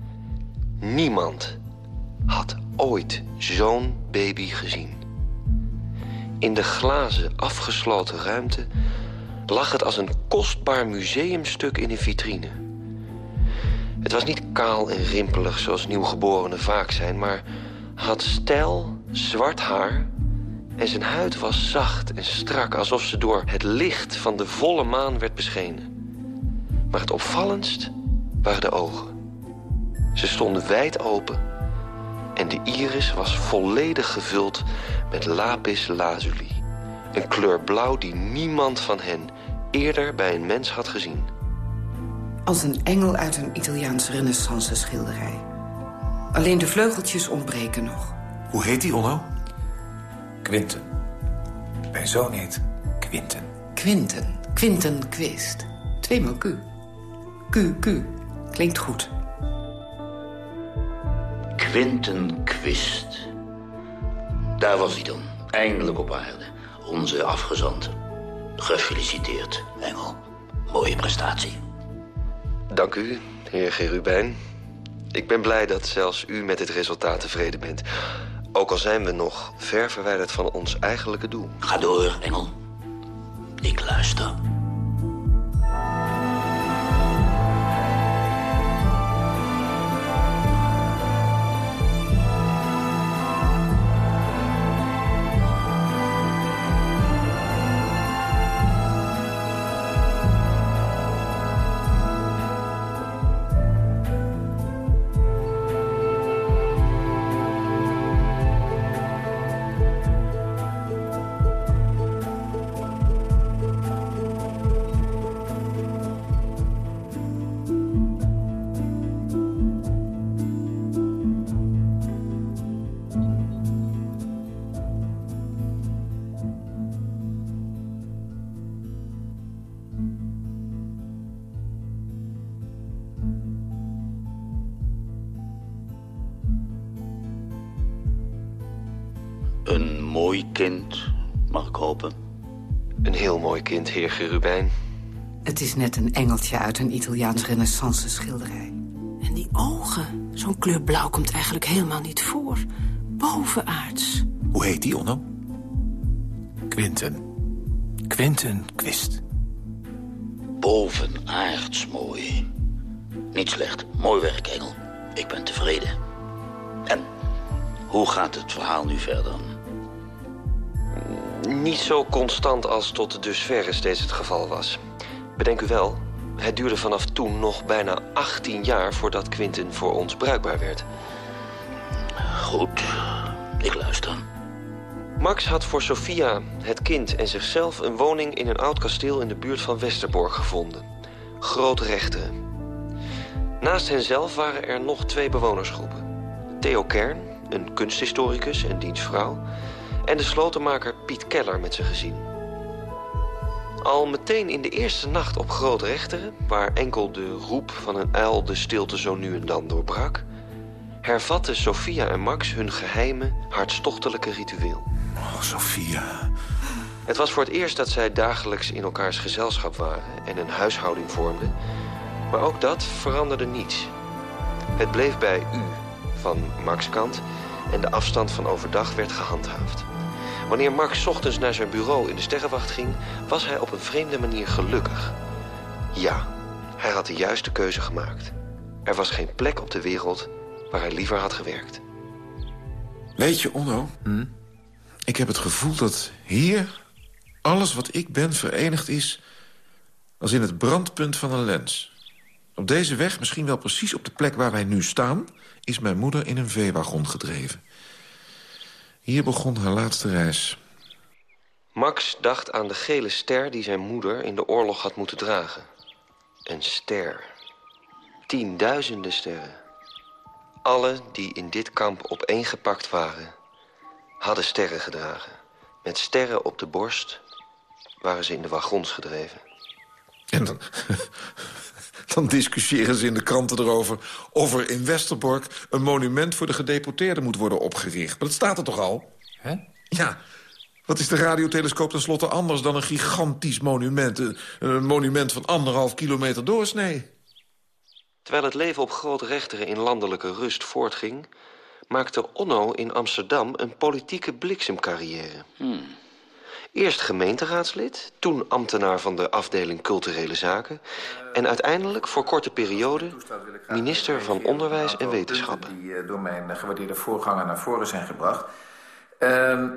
Niemand had ooit zo'n baby gezien. In de glazen, afgesloten ruimte lag het als een kostbaar museumstuk in een vitrine. Het was niet kaal en rimpelig zoals nieuwgeborenen vaak zijn... maar had stijl, zwart haar en zijn huid was zacht en strak... alsof ze door het licht van de volle maan werd beschenen. Maar het opvallendst waren de ogen. Ze stonden wijd open en de iris was volledig gevuld met lapis lazuli. Een kleur blauw die niemand van hen eerder bij een mens had gezien. als een engel uit een Italiaanse renaissance schilderij. Alleen de vleugeltjes ontbreken nog. Hoe heet die, Onno? Quinten. Mijn zoon heet Quinten. Quinten. Quinten Quist. Tweemaal Q. Q, Q. Klinkt goed. Quinten Quist. Daar was hij dan, eindelijk op aarde. Onze afgezant. Gefeliciteerd, Engel. Mooie prestatie. Dank u, heer Gerubijn. Ik ben blij dat zelfs u met dit resultaat tevreden bent. Ook al zijn we nog ver verwijderd van ons eigenlijke doel. Ga door, Engel. Ik luister. Een mooi kind, mag ik hopen. Een heel mooi kind, heer Gerubijn. Het is net een engeltje uit een Italiaans renaissance schilderij. En die ogen. Zo'n kleur blauw komt eigenlijk helemaal niet voor. Bovenaards. Hoe heet die, Onno? Quinten. Quinten Quist. Bovenaards mooi. Niet slecht. Mooi werk, Engel. Ik ben tevreden. En hoe gaat het verhaal nu verder? Niet zo constant als tot dusverre steeds het geval was. Bedenk u wel, het duurde vanaf toen nog bijna 18 jaar... voordat Quinten voor ons bruikbaar werd. Goed, ik luister. Max had voor Sophia, het kind en zichzelf... een woning in een oud kasteel in de buurt van Westerbork gevonden. Grootrechteren. Naast henzelf waren er nog twee bewonersgroepen. Theo Kern, een kunsthistoricus en diens vrouw... en de slotenmaker Piet Keller met zijn gezin. Al meteen in de eerste nacht op Grootrechteren... waar enkel de roep van een uil de stilte zo nu en dan doorbrak... hervatten Sophia en Max hun geheime, hartstochtelijke ritueel. Oh, Sophia. Het was voor het eerst dat zij dagelijks in elkaars gezelschap waren... en een huishouding vormden. Maar ook dat veranderde niets. Het bleef bij u van Max kant... en de afstand van overdag werd gehandhaafd. Wanneer Max ochtends naar zijn bureau in de sterrenwacht ging... was hij op een vreemde manier gelukkig. Ja, hij had de juiste keuze gemaakt. Er was geen plek op de wereld waar hij liever had gewerkt. Weet je, Onno, ik heb het gevoel dat hier alles wat ik ben verenigd is... als in het brandpunt van een lens. Op deze weg, misschien wel precies op de plek waar wij nu staan... is mijn moeder in een veewagon gedreven. Hier begon haar laatste reis. Max dacht aan de gele ster die zijn moeder in de oorlog had moeten dragen. Een ster. Tienduizenden sterren. Alle die in dit kamp opeengepakt waren, hadden sterren gedragen. Met sterren op de borst waren ze in de wagons gedreven. En dan, dan discussiëren ze in de kranten erover... of er in Westerbork een monument voor de gedeporteerden moet worden opgericht. Maar dat staat er toch al? Hè? Ja. Wat is de radiotelescoop tenslotte anders dan een gigantisch monument? Een, een monument van anderhalf kilometer doorsnee. Terwijl het leven op grote rechteren in landelijke rust voortging... maakte Onno in Amsterdam een politieke bliksemcarrière. Eerst gemeenteraadslid, toen ambtenaar van de afdeling culturele zaken... en uiteindelijk voor korte periode minister van Onderwijs en Wetenschappen. Die eh, door mijn gewaardeerde voorganger naar voren zijn gebracht. Ehm,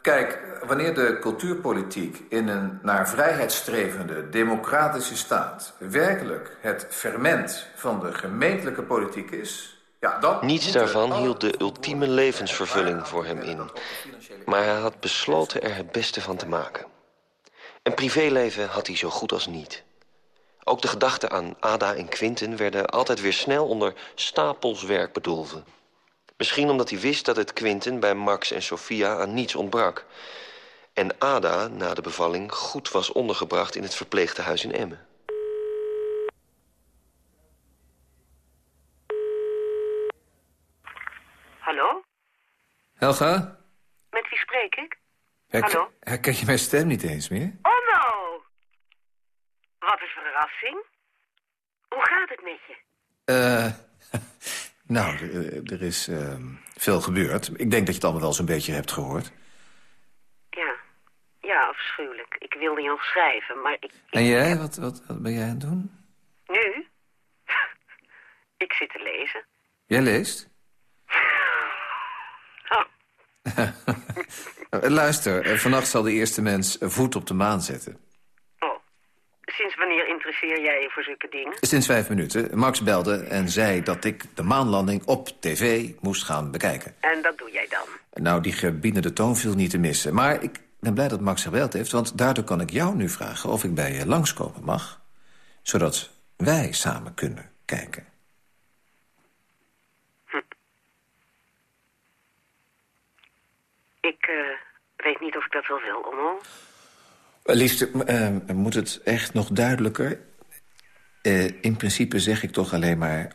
kijk, wanneer de cultuurpolitiek in een naar vrijheid strevende democratische staat... werkelijk het ferment van de gemeentelijke politiek is... Ja, dan Niets daarvan alle hield de ultieme levensvervulling voor hem in. Maar hij had besloten er het beste van te maken. Een privéleven had hij zo goed als niet. Ook de gedachten aan Ada en Quinten werden altijd weer snel onder stapels werk bedolven. Misschien omdat hij wist dat het Quinten bij Max en Sophia aan niets ontbrak. En Ada na de bevalling goed was ondergebracht in het verpleegtehuis in Emmen. Hallo? Helga? Met wie spreek ik? Hallo? herken je mijn stem niet eens meer? Oh no! Wat een verrassing. Hoe gaat het met je? Eh, nou, er, is eh, veel gebeurd. Ik denk dat je het allemaal wel zo'n beetje hebt gehoord. Ja. Ja, afschuwelijk. Ik wilde je nog schrijven, maar ik... En jij? Wat, wat, wat ben jij aan het doen? Nu? ik zit te lezen. Jij leest? Oh, Luister, eh, vannacht zal de eerste mens voet op de maan zetten. sinds wanneer interesseer jij je voor zulke dingen? Sinds vijf minuten. Max belde en zei dat ik de maanlanding op tv moest gaan bekijken. En dat doe jij dan? Nou, die gebiedende toon viel niet te missen. Maar ik ben blij dat Max gebeld heeft, want daardoor kan ik jou nu vragen... of ik bij je langskomen mag, zodat wij samen kunnen kijken. Ik eh, weet niet of ik dat wel wil, Onno. Eh, Liefste, eh, moet het echt nog duidelijker? Eh, in principe zeg ik toch alleen maar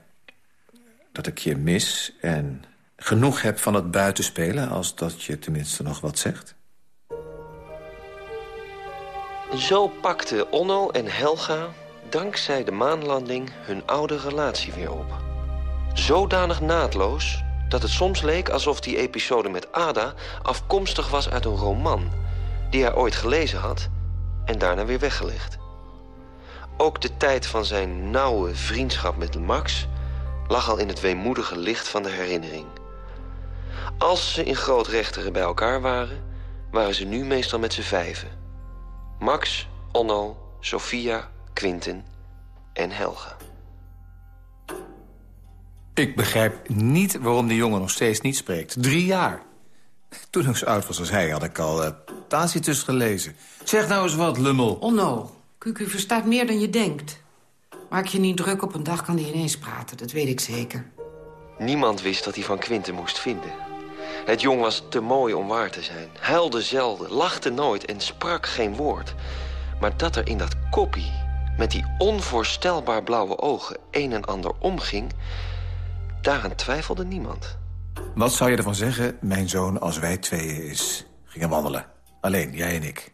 dat ik je mis... en genoeg hebt van het buitenspelen... als dat je tenminste nog wat zegt? Zo pakten Onno en Helga, dankzij de maanlanding... hun oude relatie weer op. Zodanig naadloos dat het soms leek alsof die episode met Ada... afkomstig was uit een roman die hij ooit gelezen had... en daarna weer weggelegd. Ook de tijd van zijn nauwe vriendschap met Max... lag al in het weemoedige licht van de herinnering. Als ze in Grootrechteren bij elkaar waren... waren ze nu meestal met z'n vijven. Max, Onno, Sophia, Quinten en Helga. Ik begrijp niet waarom die jongen nog steeds niet spreekt. Drie jaar. Toen ik zo oud was als hij, had ik al uh, Tacitus gelezen. Zeg nou eens wat, lummel. Onno, Kuku verstaat meer dan je denkt. Maak je niet druk op een dag kan hij ineens praten, dat weet ik zeker. Niemand wist dat hij van Quinten moest vinden. Het jong was te mooi om waar te zijn. Huilde zelden, lachte nooit en sprak geen woord. Maar dat er in dat koppie, met die onvoorstelbaar blauwe ogen... een en ander omging, daaraan twijfelde niemand. Wat zou je ervan zeggen, mijn zoon, als wij tweeën eens gingen wandelen? Alleen, jij en ik.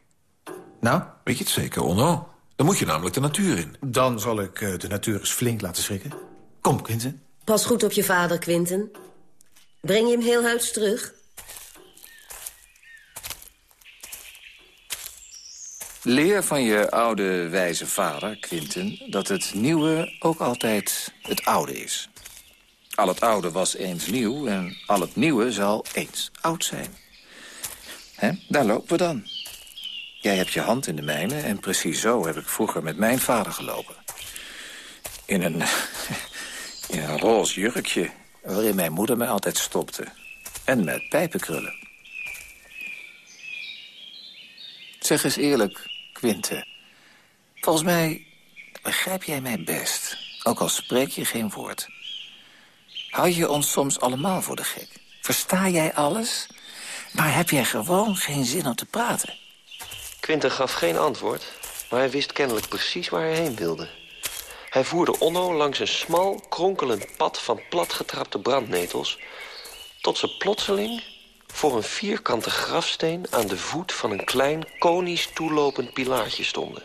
Nou? Weet je het zeker, Onno? Dan moet je namelijk de natuur in. Dan zal ik uh, de natuur eens flink laten schrikken. Kom, Quinten. Pas goed op je vader, Quinten. Breng je hem heel huids terug? Leer van je oude wijze vader, Quinten, dat het nieuwe ook altijd het oude is. Al het oude was eens nieuw en al het nieuwe zal eens oud zijn. Hè? Daar lopen we dan. Jij hebt je hand in de mijne en precies zo heb ik vroeger met mijn vader gelopen. In een, in een roze jurkje waarin mijn moeder mij altijd stopte. En met pijpenkrullen. Zeg eens eerlijk, Quinte. Volgens mij begrijp jij mij best, ook al spreek je geen woord. Hou je ons soms allemaal voor de gek? Versta jij alles? Maar heb jij gewoon geen zin om te praten? Quinten gaf geen antwoord, maar hij wist kennelijk precies waar hij heen wilde. Hij voerde Onno langs een smal, kronkelend pad van platgetrapte brandnetels... tot ze plotseling voor een vierkante grafsteen... aan de voet van een klein, konisch toelopend pilaartje stonden.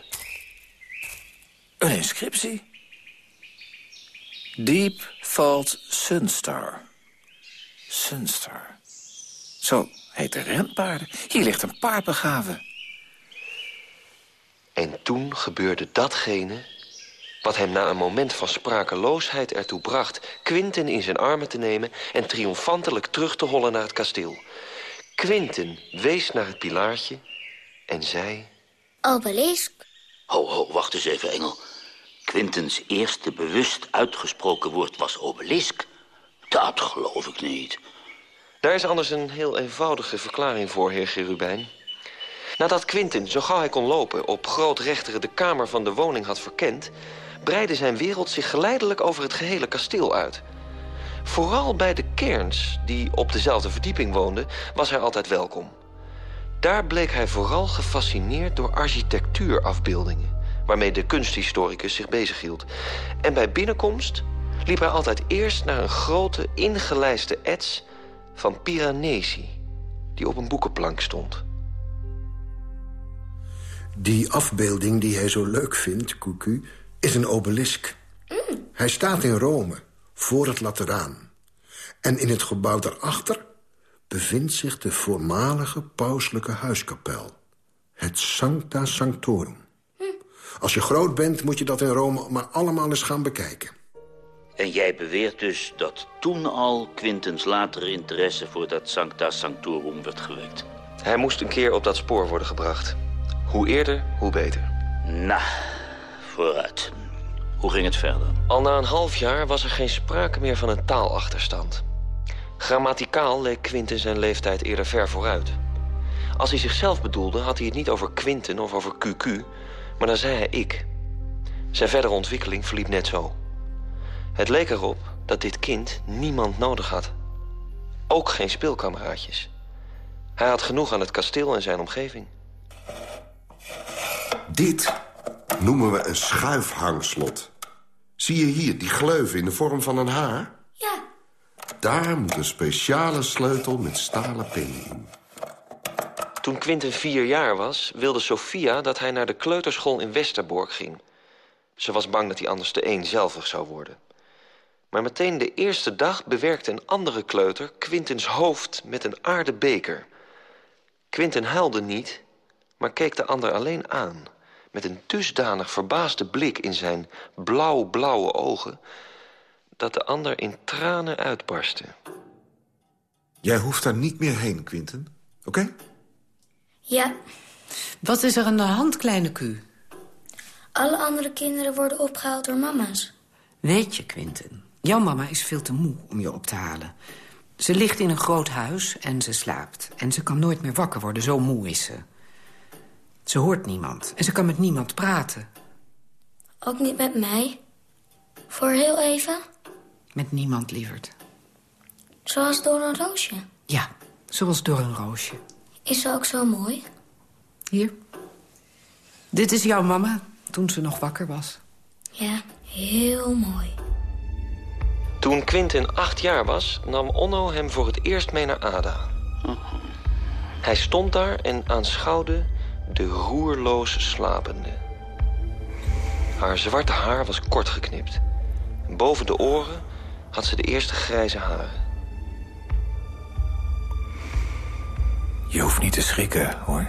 Een inscriptie? Deep Thought Sunstar. Sunstar. Zo heet de renpaarden. Hier ligt een paard begraven. En toen gebeurde datgene wat hem na een moment van sprakeloosheid ertoe bracht... Quinten in zijn armen te nemen en triomfantelijk terug te hollen naar het kasteel. Quinten wees naar het pilaartje en zei... Obelisk. Ho, ho, wacht eens even, Engel. Quintens eerste bewust uitgesproken woord was obelisk. Dat geloof ik niet. Daar is anders een heel eenvoudige verklaring voor, heer Gerubijn. Nadat Quinten, zo gauw hij kon lopen, op grootrechtere de kamer van de woning had verkend... breidde zijn wereld zich geleidelijk over het gehele kasteel uit. Vooral bij de Cairns, die op dezelfde verdieping woonden, was hij altijd welkom. Daar bleek hij vooral gefascineerd door architectuurafbeeldingen... waarmee de kunsthistoricus zich bezighield. En bij binnenkomst liep hij altijd eerst naar een grote, ingelijste ets van Piranesi... die op een boekenplank stond. Die afbeelding die hij zo leuk vindt, Cucu, is een obelisk. Hij staat in Rome, voor het Lateraan. En in het gebouw daarachter bevindt zich de voormalige pauselijke huiskapel. Het Sancta Sanctorum. Als je groot bent, moet je dat in Rome maar allemaal eens gaan bekijken. En jij beweert dus dat toen al Quintens latere interesse voor dat Sancta Sanctorum werd gewekt. Hij moest een keer op dat spoor worden gebracht. Hoe eerder, hoe beter. Nou, vooruit. Hoe ging het verder? Al na een half jaar was er geen sprake meer van een taalachterstand. Grammaticaal leek Quinten zijn leeftijd eerder ver vooruit. Als hij zichzelf bedoelde, had hij het niet over Quinten of over QQ... maar dan zei hij ik. Zijn verdere ontwikkeling verliep net zo. Het leek erop dat dit kind niemand nodig had. Ook geen speelkameraadjes. Hij had genoeg aan het kasteel en zijn omgeving. Dit noemen we een schuifhangslot. Zie je hier die gleuven in de vorm van een haar? Ja. daar moet een speciale sleutel met stalen pinnen in. Toen Quinten vier jaar was, wilde Sophia dat hij naar de kleuterschool in Westerbork ging. Ze was bang dat hij anders te eenzelvig zou worden. Maar meteen de eerste dag bewerkte een andere kleuter Quintens hoofd met een aarde beker. Quinten huilde niet, maar keek de ander alleen aan. Met een dusdanig verbaasde blik in zijn blauw-blauwe ogen... dat de ander in tranen uitbarstte. Jij hoeft daar niet meer heen, Quinten. Oké? Ja. Wat is er aan de hand, kleine Q? Alle andere kinderen worden opgehaald door mama's. Weet je, Quinten, jouw mama is veel te moe om je op te halen. Ze ligt in een groot huis en ze slaapt. En ze kan nooit meer wakker worden, zo moe is ze. Ze hoort niemand en ze kan met niemand praten. Ook niet met mij? Voor heel even? Met niemand, lieverd. Zoals door een roosje? Ja, zoals door een roosje. Is ze ook zo mooi? Hier. Dit is jouw mama, toen ze nog wakker was. Ja, heel mooi. Toen Quinten acht jaar was, nam Onno hem voor het eerst mee naar Ada. Hij stond daar en aanschouwde de roerloos slapende. Haar zwarte haar was kort geknipt. En boven de oren had ze de eerste grijze haren. Je hoeft niet te schrikken, hoor.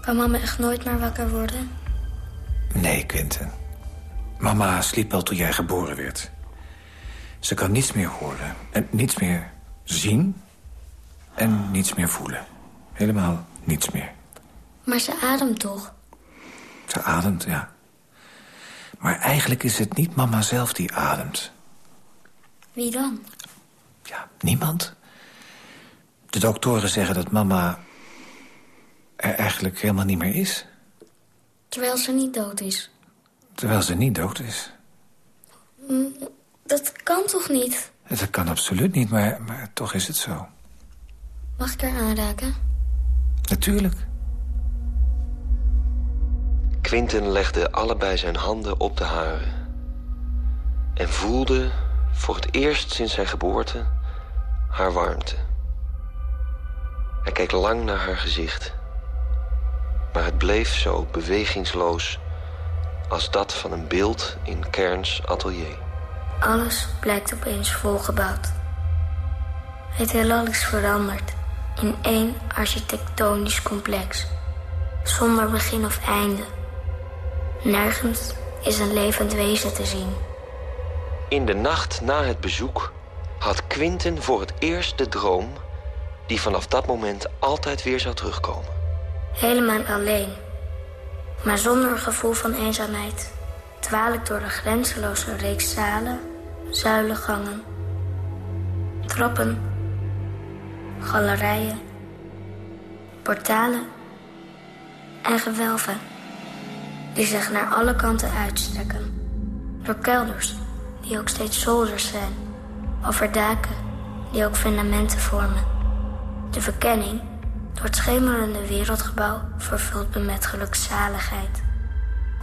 Kan mama echt nooit meer wakker worden? Nee, Quinten. Mama sliep al toen jij geboren werd. Ze kan niets meer horen en niets meer zien en niets meer voelen. Helemaal niets meer. Maar ze ademt toch? Ze ademt, ja. Maar eigenlijk is het niet mama zelf die ademt. Wie dan? Niemand. De doktoren zeggen dat mama er eigenlijk helemaal niet meer is. Terwijl ze niet dood is. Terwijl ze niet dood is. Mm, Dat kan toch niet? Dat kan absoluut niet, maar, maar toch is het zo. Mag ik haar aanraken? Natuurlijk. Quinten legde allebei zijn handen op de hare. En voelde, voor het eerst sinds zijn geboorte, haar warmte. Hij keek lang naar haar gezicht. Maar het bleef zo bewegingsloos als dat van een beeld in Kerns atelier. Alles blijkt opeens volgebouwd. Het heelal is veranderd in één architectonisch complex. Zonder begin of einde. Nergens is een levend wezen te zien. In de nacht na het bezoek had Quinten voor het eerst de droom... die vanaf dat moment altijd weer zou terugkomen. Helemaal alleen. Maar zonder gevoel van eenzaamheid dwaal ik door de grenzeloze reeks zalen, zuilengangen, trappen, galerijen, portalen en gewelven die zich naar alle kanten uitstrekken. Door kelders die ook steeds zolders zijn, over daken die ook fundamenten vormen. De verkenning door het schemerende wereldgebouw vervult me met gelukzaligheid.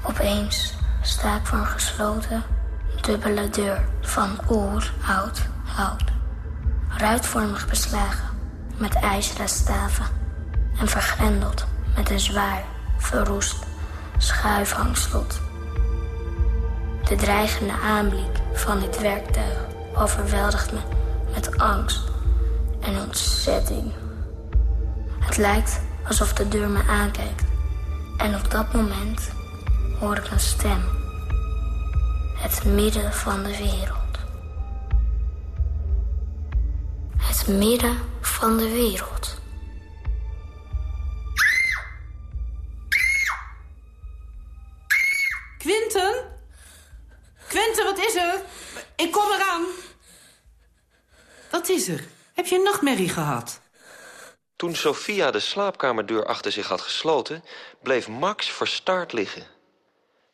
Opeens sta ik voor een gesloten, dubbele deur van oer-oud hout. Ruitvormig beslagen met ijzeren staven en vergrendeld met een zwaar, verroest schuifhangslot. De dreigende aanblik van dit werktuig overweldigt me met angst en ontzetting. Het lijkt alsof de deur me aankijkt. En op dat moment hoor ik een stem. Het midden van de wereld. Het midden van de wereld. Quinten? Quinten, wat is er? Ik kom eraan. Wat is er? Heb je een nachtmerrie gehad? Toen Sophia de slaapkamerdeur achter zich had gesloten... bleef Max verstard liggen.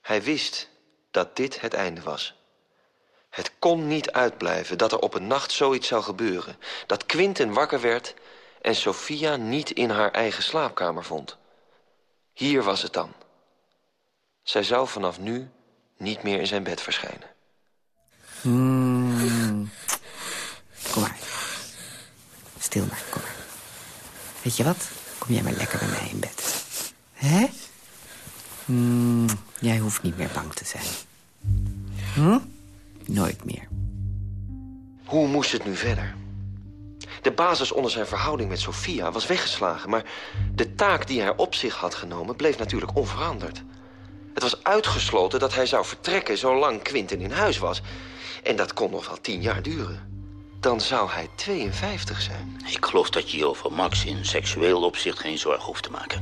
Hij wist dat dit het einde was. Het kon niet uitblijven dat er op een nacht zoiets zou gebeuren. Dat Quinten wakker werd en Sophia niet in haar eigen slaapkamer vond. Hier was het dan. Zij zou vanaf nu niet meer in zijn bed verschijnen. Hmm. Kom maar. Stil maar, kom maar. Weet je wat? Kom jij maar lekker bij mij in bed. Hè? Hmm, jij hoeft niet meer bang te zijn. Hm? Nooit meer. Hoe moest het nu verder? De basis onder zijn verhouding met Sophia was weggeslagen... maar de taak die hij op zich had genomen bleef natuurlijk onveranderd. Het was uitgesloten dat hij zou vertrekken zolang Quinten in huis was. En dat kon nog wel tien jaar duren. Dan zou hij 52 zijn. Ik geloof dat je je over Max in seksueel opzicht geen zorgen hoeft te maken.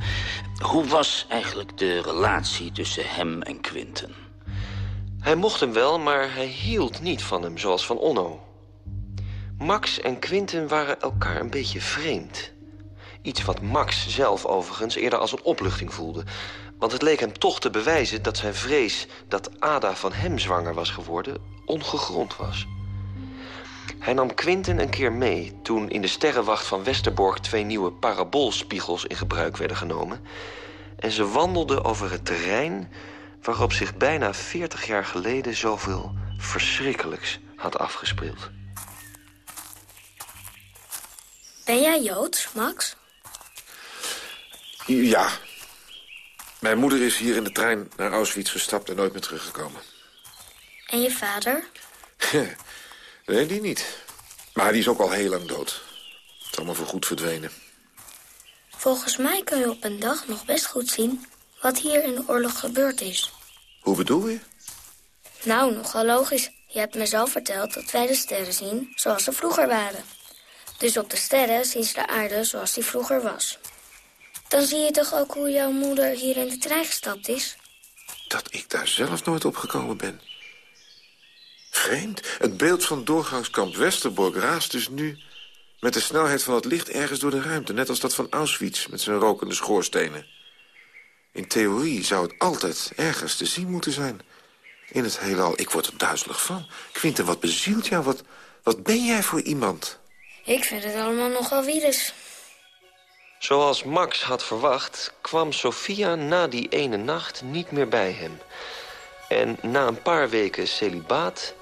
Hoe was eigenlijk de relatie tussen hem en Quinten? Hij mocht hem wel, maar hij hield niet van hem, zoals van Onno. Max en Quinten waren elkaar een beetje vreemd. Iets wat Max zelf overigens eerder als een opluchting voelde. Want het leek hem toch te bewijzen dat zijn vrees dat Ada van hem zwanger was geworden ongegrond was. Hij nam Quinten een keer mee toen in de sterrenwacht van Westerbork twee nieuwe paraboolspiegels in gebruik werden genomen. En ze wandelden over het terrein waarop zich bijna 40 jaar geleden zoveel verschrikkelijks had afgespeeld. Ben jij Joods, Max? Ja. Mijn moeder is hier in de trein naar Auschwitz gestapt en nooit meer teruggekomen. En je vader? nee, die niet. Maar die is ook al heel lang dood. Het is allemaal voorgoed verdwenen. Volgens mij kun je op een dag nog best goed zien wat hier in de oorlog gebeurd is. Hoe bedoel je? Nou, nogal logisch. Je hebt me zelf verteld dat wij de sterren zien zoals ze vroeger waren. Dus op de sterren zien ze de aarde zoals die vroeger was. Dan zie je toch ook hoe jouw moeder hier in de trein gestapt is? Dat ik daar zelf nooit op gekomen ben. Vreemd. Het beeld van doorgangskamp Westerbork raast dus nu... met de snelheid van het licht ergens door de ruimte. Net als dat van Auschwitz met zijn rokende schoorstenen. In theorie zou het altijd ergens te zien moeten zijn. In het heelal. Ik word er duizelig van. Quinten, wat bezielt jou? Wat, wat ben jij voor iemand? Ik vind het allemaal nogal virus. Zoals Max had verwacht, kwam Sophia na die ene nacht niet meer bij hem. En na een paar weken celibaat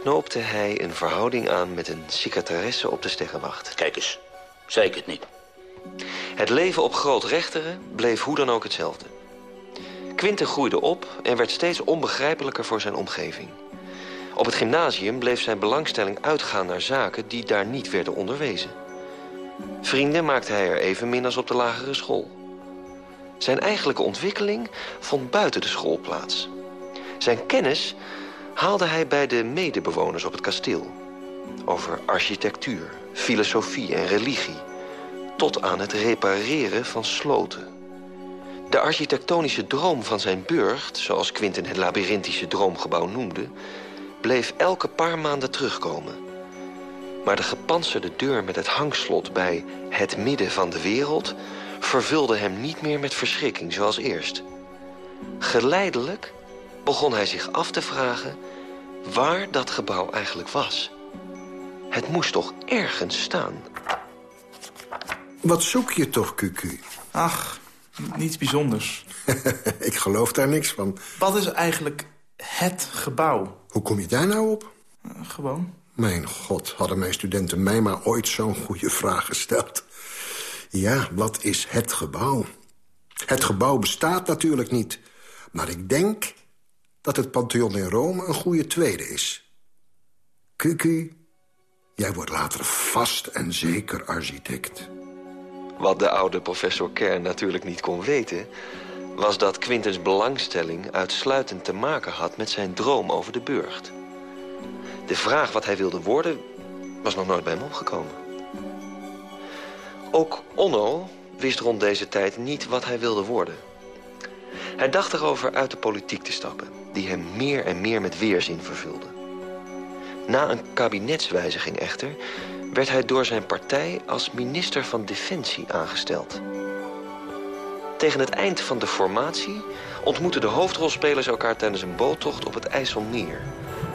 knoopte hij een verhouding aan met een secretaresse op de sterrenwacht. Kijk eens, zei ik het niet. Het leven op Groot Rechteren bleef hoe dan ook hetzelfde. Quinten groeide op en werd steeds onbegrijpelijker voor zijn omgeving. Op het gymnasium bleef zijn belangstelling uitgaan naar zaken die daar niet werden onderwezen. Vrienden maakte hij er evenmin als op de lagere school. Zijn eigenlijke ontwikkeling vond buiten de school plaats. Zijn kennis haalde hij bij de medebewoners op het kasteel. Over architectuur, filosofie en religie. Tot aan het repareren van sloten. De architectonische droom van zijn burcht, zoals Quinten het labyrinthische droomgebouw noemde... bleef elke paar maanden terugkomen. Maar de gepantserde deur met het hangslot bij het midden van de wereld... vervulde hem niet meer met verschrikking zoals eerst. Geleidelijk begon hij zich af te vragen waar dat gebouw eigenlijk was. Het moest toch ergens staan? Wat zoek je toch, QQ? Ach, niets bijzonders. Ik geloof daar niks van. Wat is eigenlijk het gebouw? Hoe kom je daar nou op? Uh, gewoon. Mijn god, hadden mijn studenten mij maar ooit zo'n goede vraag gesteld. Ja, wat is het gebouw? Het gebouw bestaat natuurlijk niet. Maar ik denk dat het Pantheon in Rome een goede tweede is. Kuku, jij wordt later vast en zeker architect. Wat de oude professor Kern natuurlijk niet kon weten... was dat Quintens belangstelling uitsluitend te maken had... met zijn droom over de burcht. De vraag wat hij wilde worden was nog nooit bij hem opgekomen. Ook Onno wist rond deze tijd niet wat hij wilde worden. Hij dacht erover uit de politiek te stappen... die hem meer en meer met weerzin vervulde. Na een kabinetswijziging echter werd hij door zijn partij als minister van Defensie aangesteld. Tegen het eind van de formatie ontmoetten de hoofdrolspelers elkaar tijdens een boottocht op het IJsselmeer...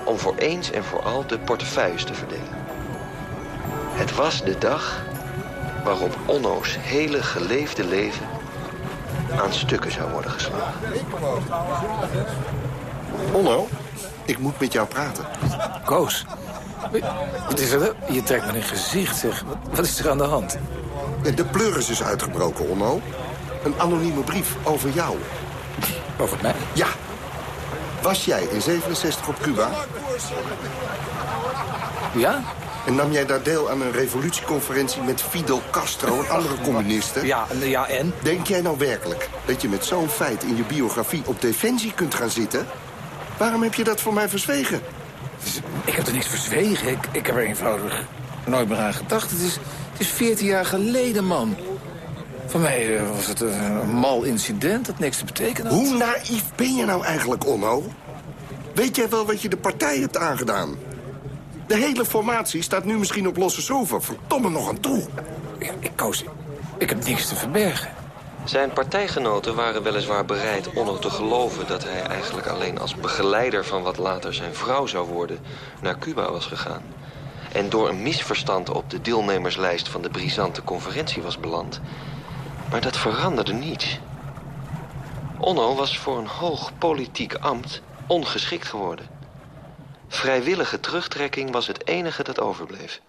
om voor eens en voor al de portefeuilles te verdelen. Het was de dag waarop Onno's hele geleefde leven aan stukken zou worden geslagen. Onno, ik moet met jou praten. Koos, Wat is er? Je trekt me in gezicht, zeg. Wat, wat is er aan de hand? De pleuris is uitgebroken, Onno. Een anonieme brief over jou. Over mij? Ja. Was jij in 67 op Cuba? Ja? En nam jij daar deel aan een revolutieconferentie met Fidel Castro en andere communisten? Ja, ja, en? Denk jij nou werkelijk dat je met zo'n feit in je biografie op defensie kunt gaan zitten? Waarom heb je dat voor mij verzwegen? Ik heb er niks verzwegen. Ik, ik heb er eenvoudig nooit meer aan gedacht. Het is, het is 14 jaar geleden, man. Voor mij eh, was het een, een mal incident dat niks te betekenen had. Hoe naïef ben je nou eigenlijk, Onno? Weet jij wel wat je de partij hebt aangedaan? De hele formatie staat nu misschien op losse schroeven. Verdomme nog aan toe. Ja, ik koos... Ik heb niks te verbergen. Zijn partijgenoten waren weliswaar bereid Onno te geloven... dat hij eigenlijk alleen als begeleider van wat later zijn vrouw zou worden... naar Cuba was gegaan. En door een misverstand op de deelnemerslijst van de brisante conferentie was beland. Maar dat veranderde niets. Onno was voor een hoog politiek ambt ongeschikt geworden. Vrijwillige terugtrekking was het enige dat overbleef.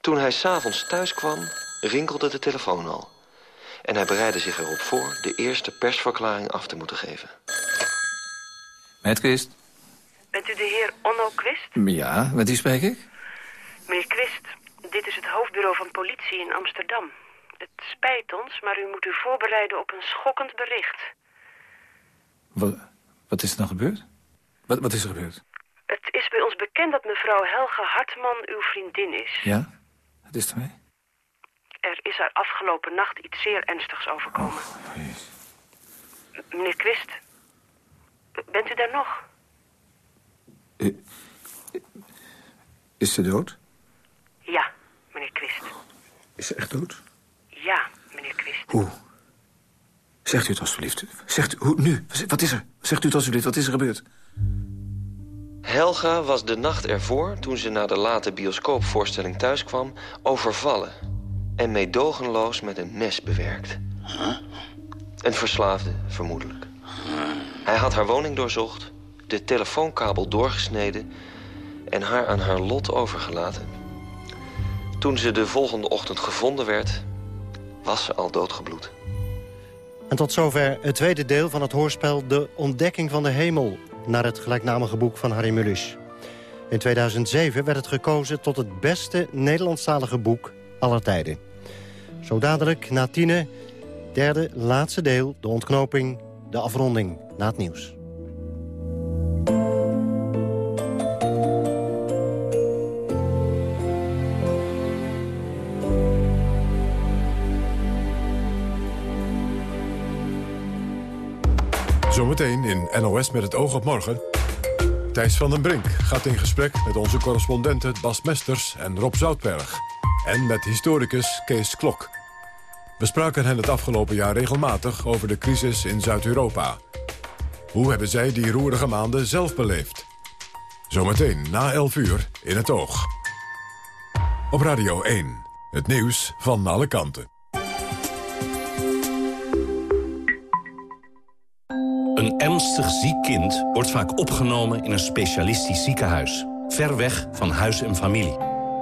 Toen hij s'avonds thuis kwam, rinkelde de telefoon al. En hij bereidde zich erop voor de eerste persverklaring af te moeten geven. Met Quist? Bent u de heer Onno Quist? Ja, met wie spreek ik? Meneer Quist, dit is het hoofdbureau van politie in Amsterdam. Het spijt ons, maar u moet u voorbereiden op een schokkend bericht. Wat, wat is er dan gebeurd? Wat, wat is er gebeurd? Het is bij ons bekend dat mevrouw Helge Hartman uw vriendin is. Ja? Wat is er mee? Er is haar afgelopen nacht iets zeer ernstigs overkomen. M- Meneer Quist, bent u daar nog? Is ze dood? Ja, meneer Quist. Is ze echt dood? Ja, meneer Quist. Hoe? Zegt u het alsjeblieft. Zegt u, hoe, nu? Wat is er? Zegt u het alsjeblieft, wat is er gebeurd? Helga was de nacht ervoor, toen ze na de late bioscoopvoorstelling thuiskwam... overvallen en meedogenloos met een mes bewerkt. Een verslaafde, vermoedelijk. Hij had haar woning doorzocht, de telefoonkabel doorgesneden... en haar aan haar lot overgelaten. Toen ze de volgende ochtend gevonden werd, was ze al doodgebloed. En tot zover het tweede deel van het hoorspel De Ontdekking van de Hemel... naar het gelijknamige boek van Harry Mulisch. In 2007 werd het gekozen tot het beste Nederlandstalige boek aller tijden. Zo dadelijk na tienen, derde, laatste deel... de ontknoping, de afronding, na het nieuws. Zometeen in NOS met het oog op morgen. Thijs van den Brink gaat in gesprek met onze correspondenten Bas Mesters en Rob Zoutberg. En met historicus Kees Klok. We spraken hen het afgelopen jaar regelmatig over de crisis in Zuid-Europa. Hoe hebben zij die roerige maanden zelf beleefd? Zometeen na 11 uur in het oog. Op Radio 1, het nieuws van alle kanten. Een ernstig ziek kind wordt vaak opgenomen in een specialistisch ziekenhuis. Ver weg van huis en familie.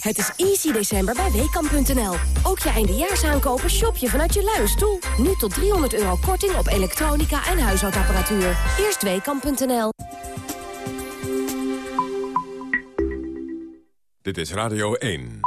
Het is easy december bij Weekamp.nl. Ook je eindejaarsaankopen shop je vanuit je luie stoel. Nu tot 300 euro korting op elektronica en huishoudapparatuur. Eerst Weekamp.nl. Dit is Radio 1.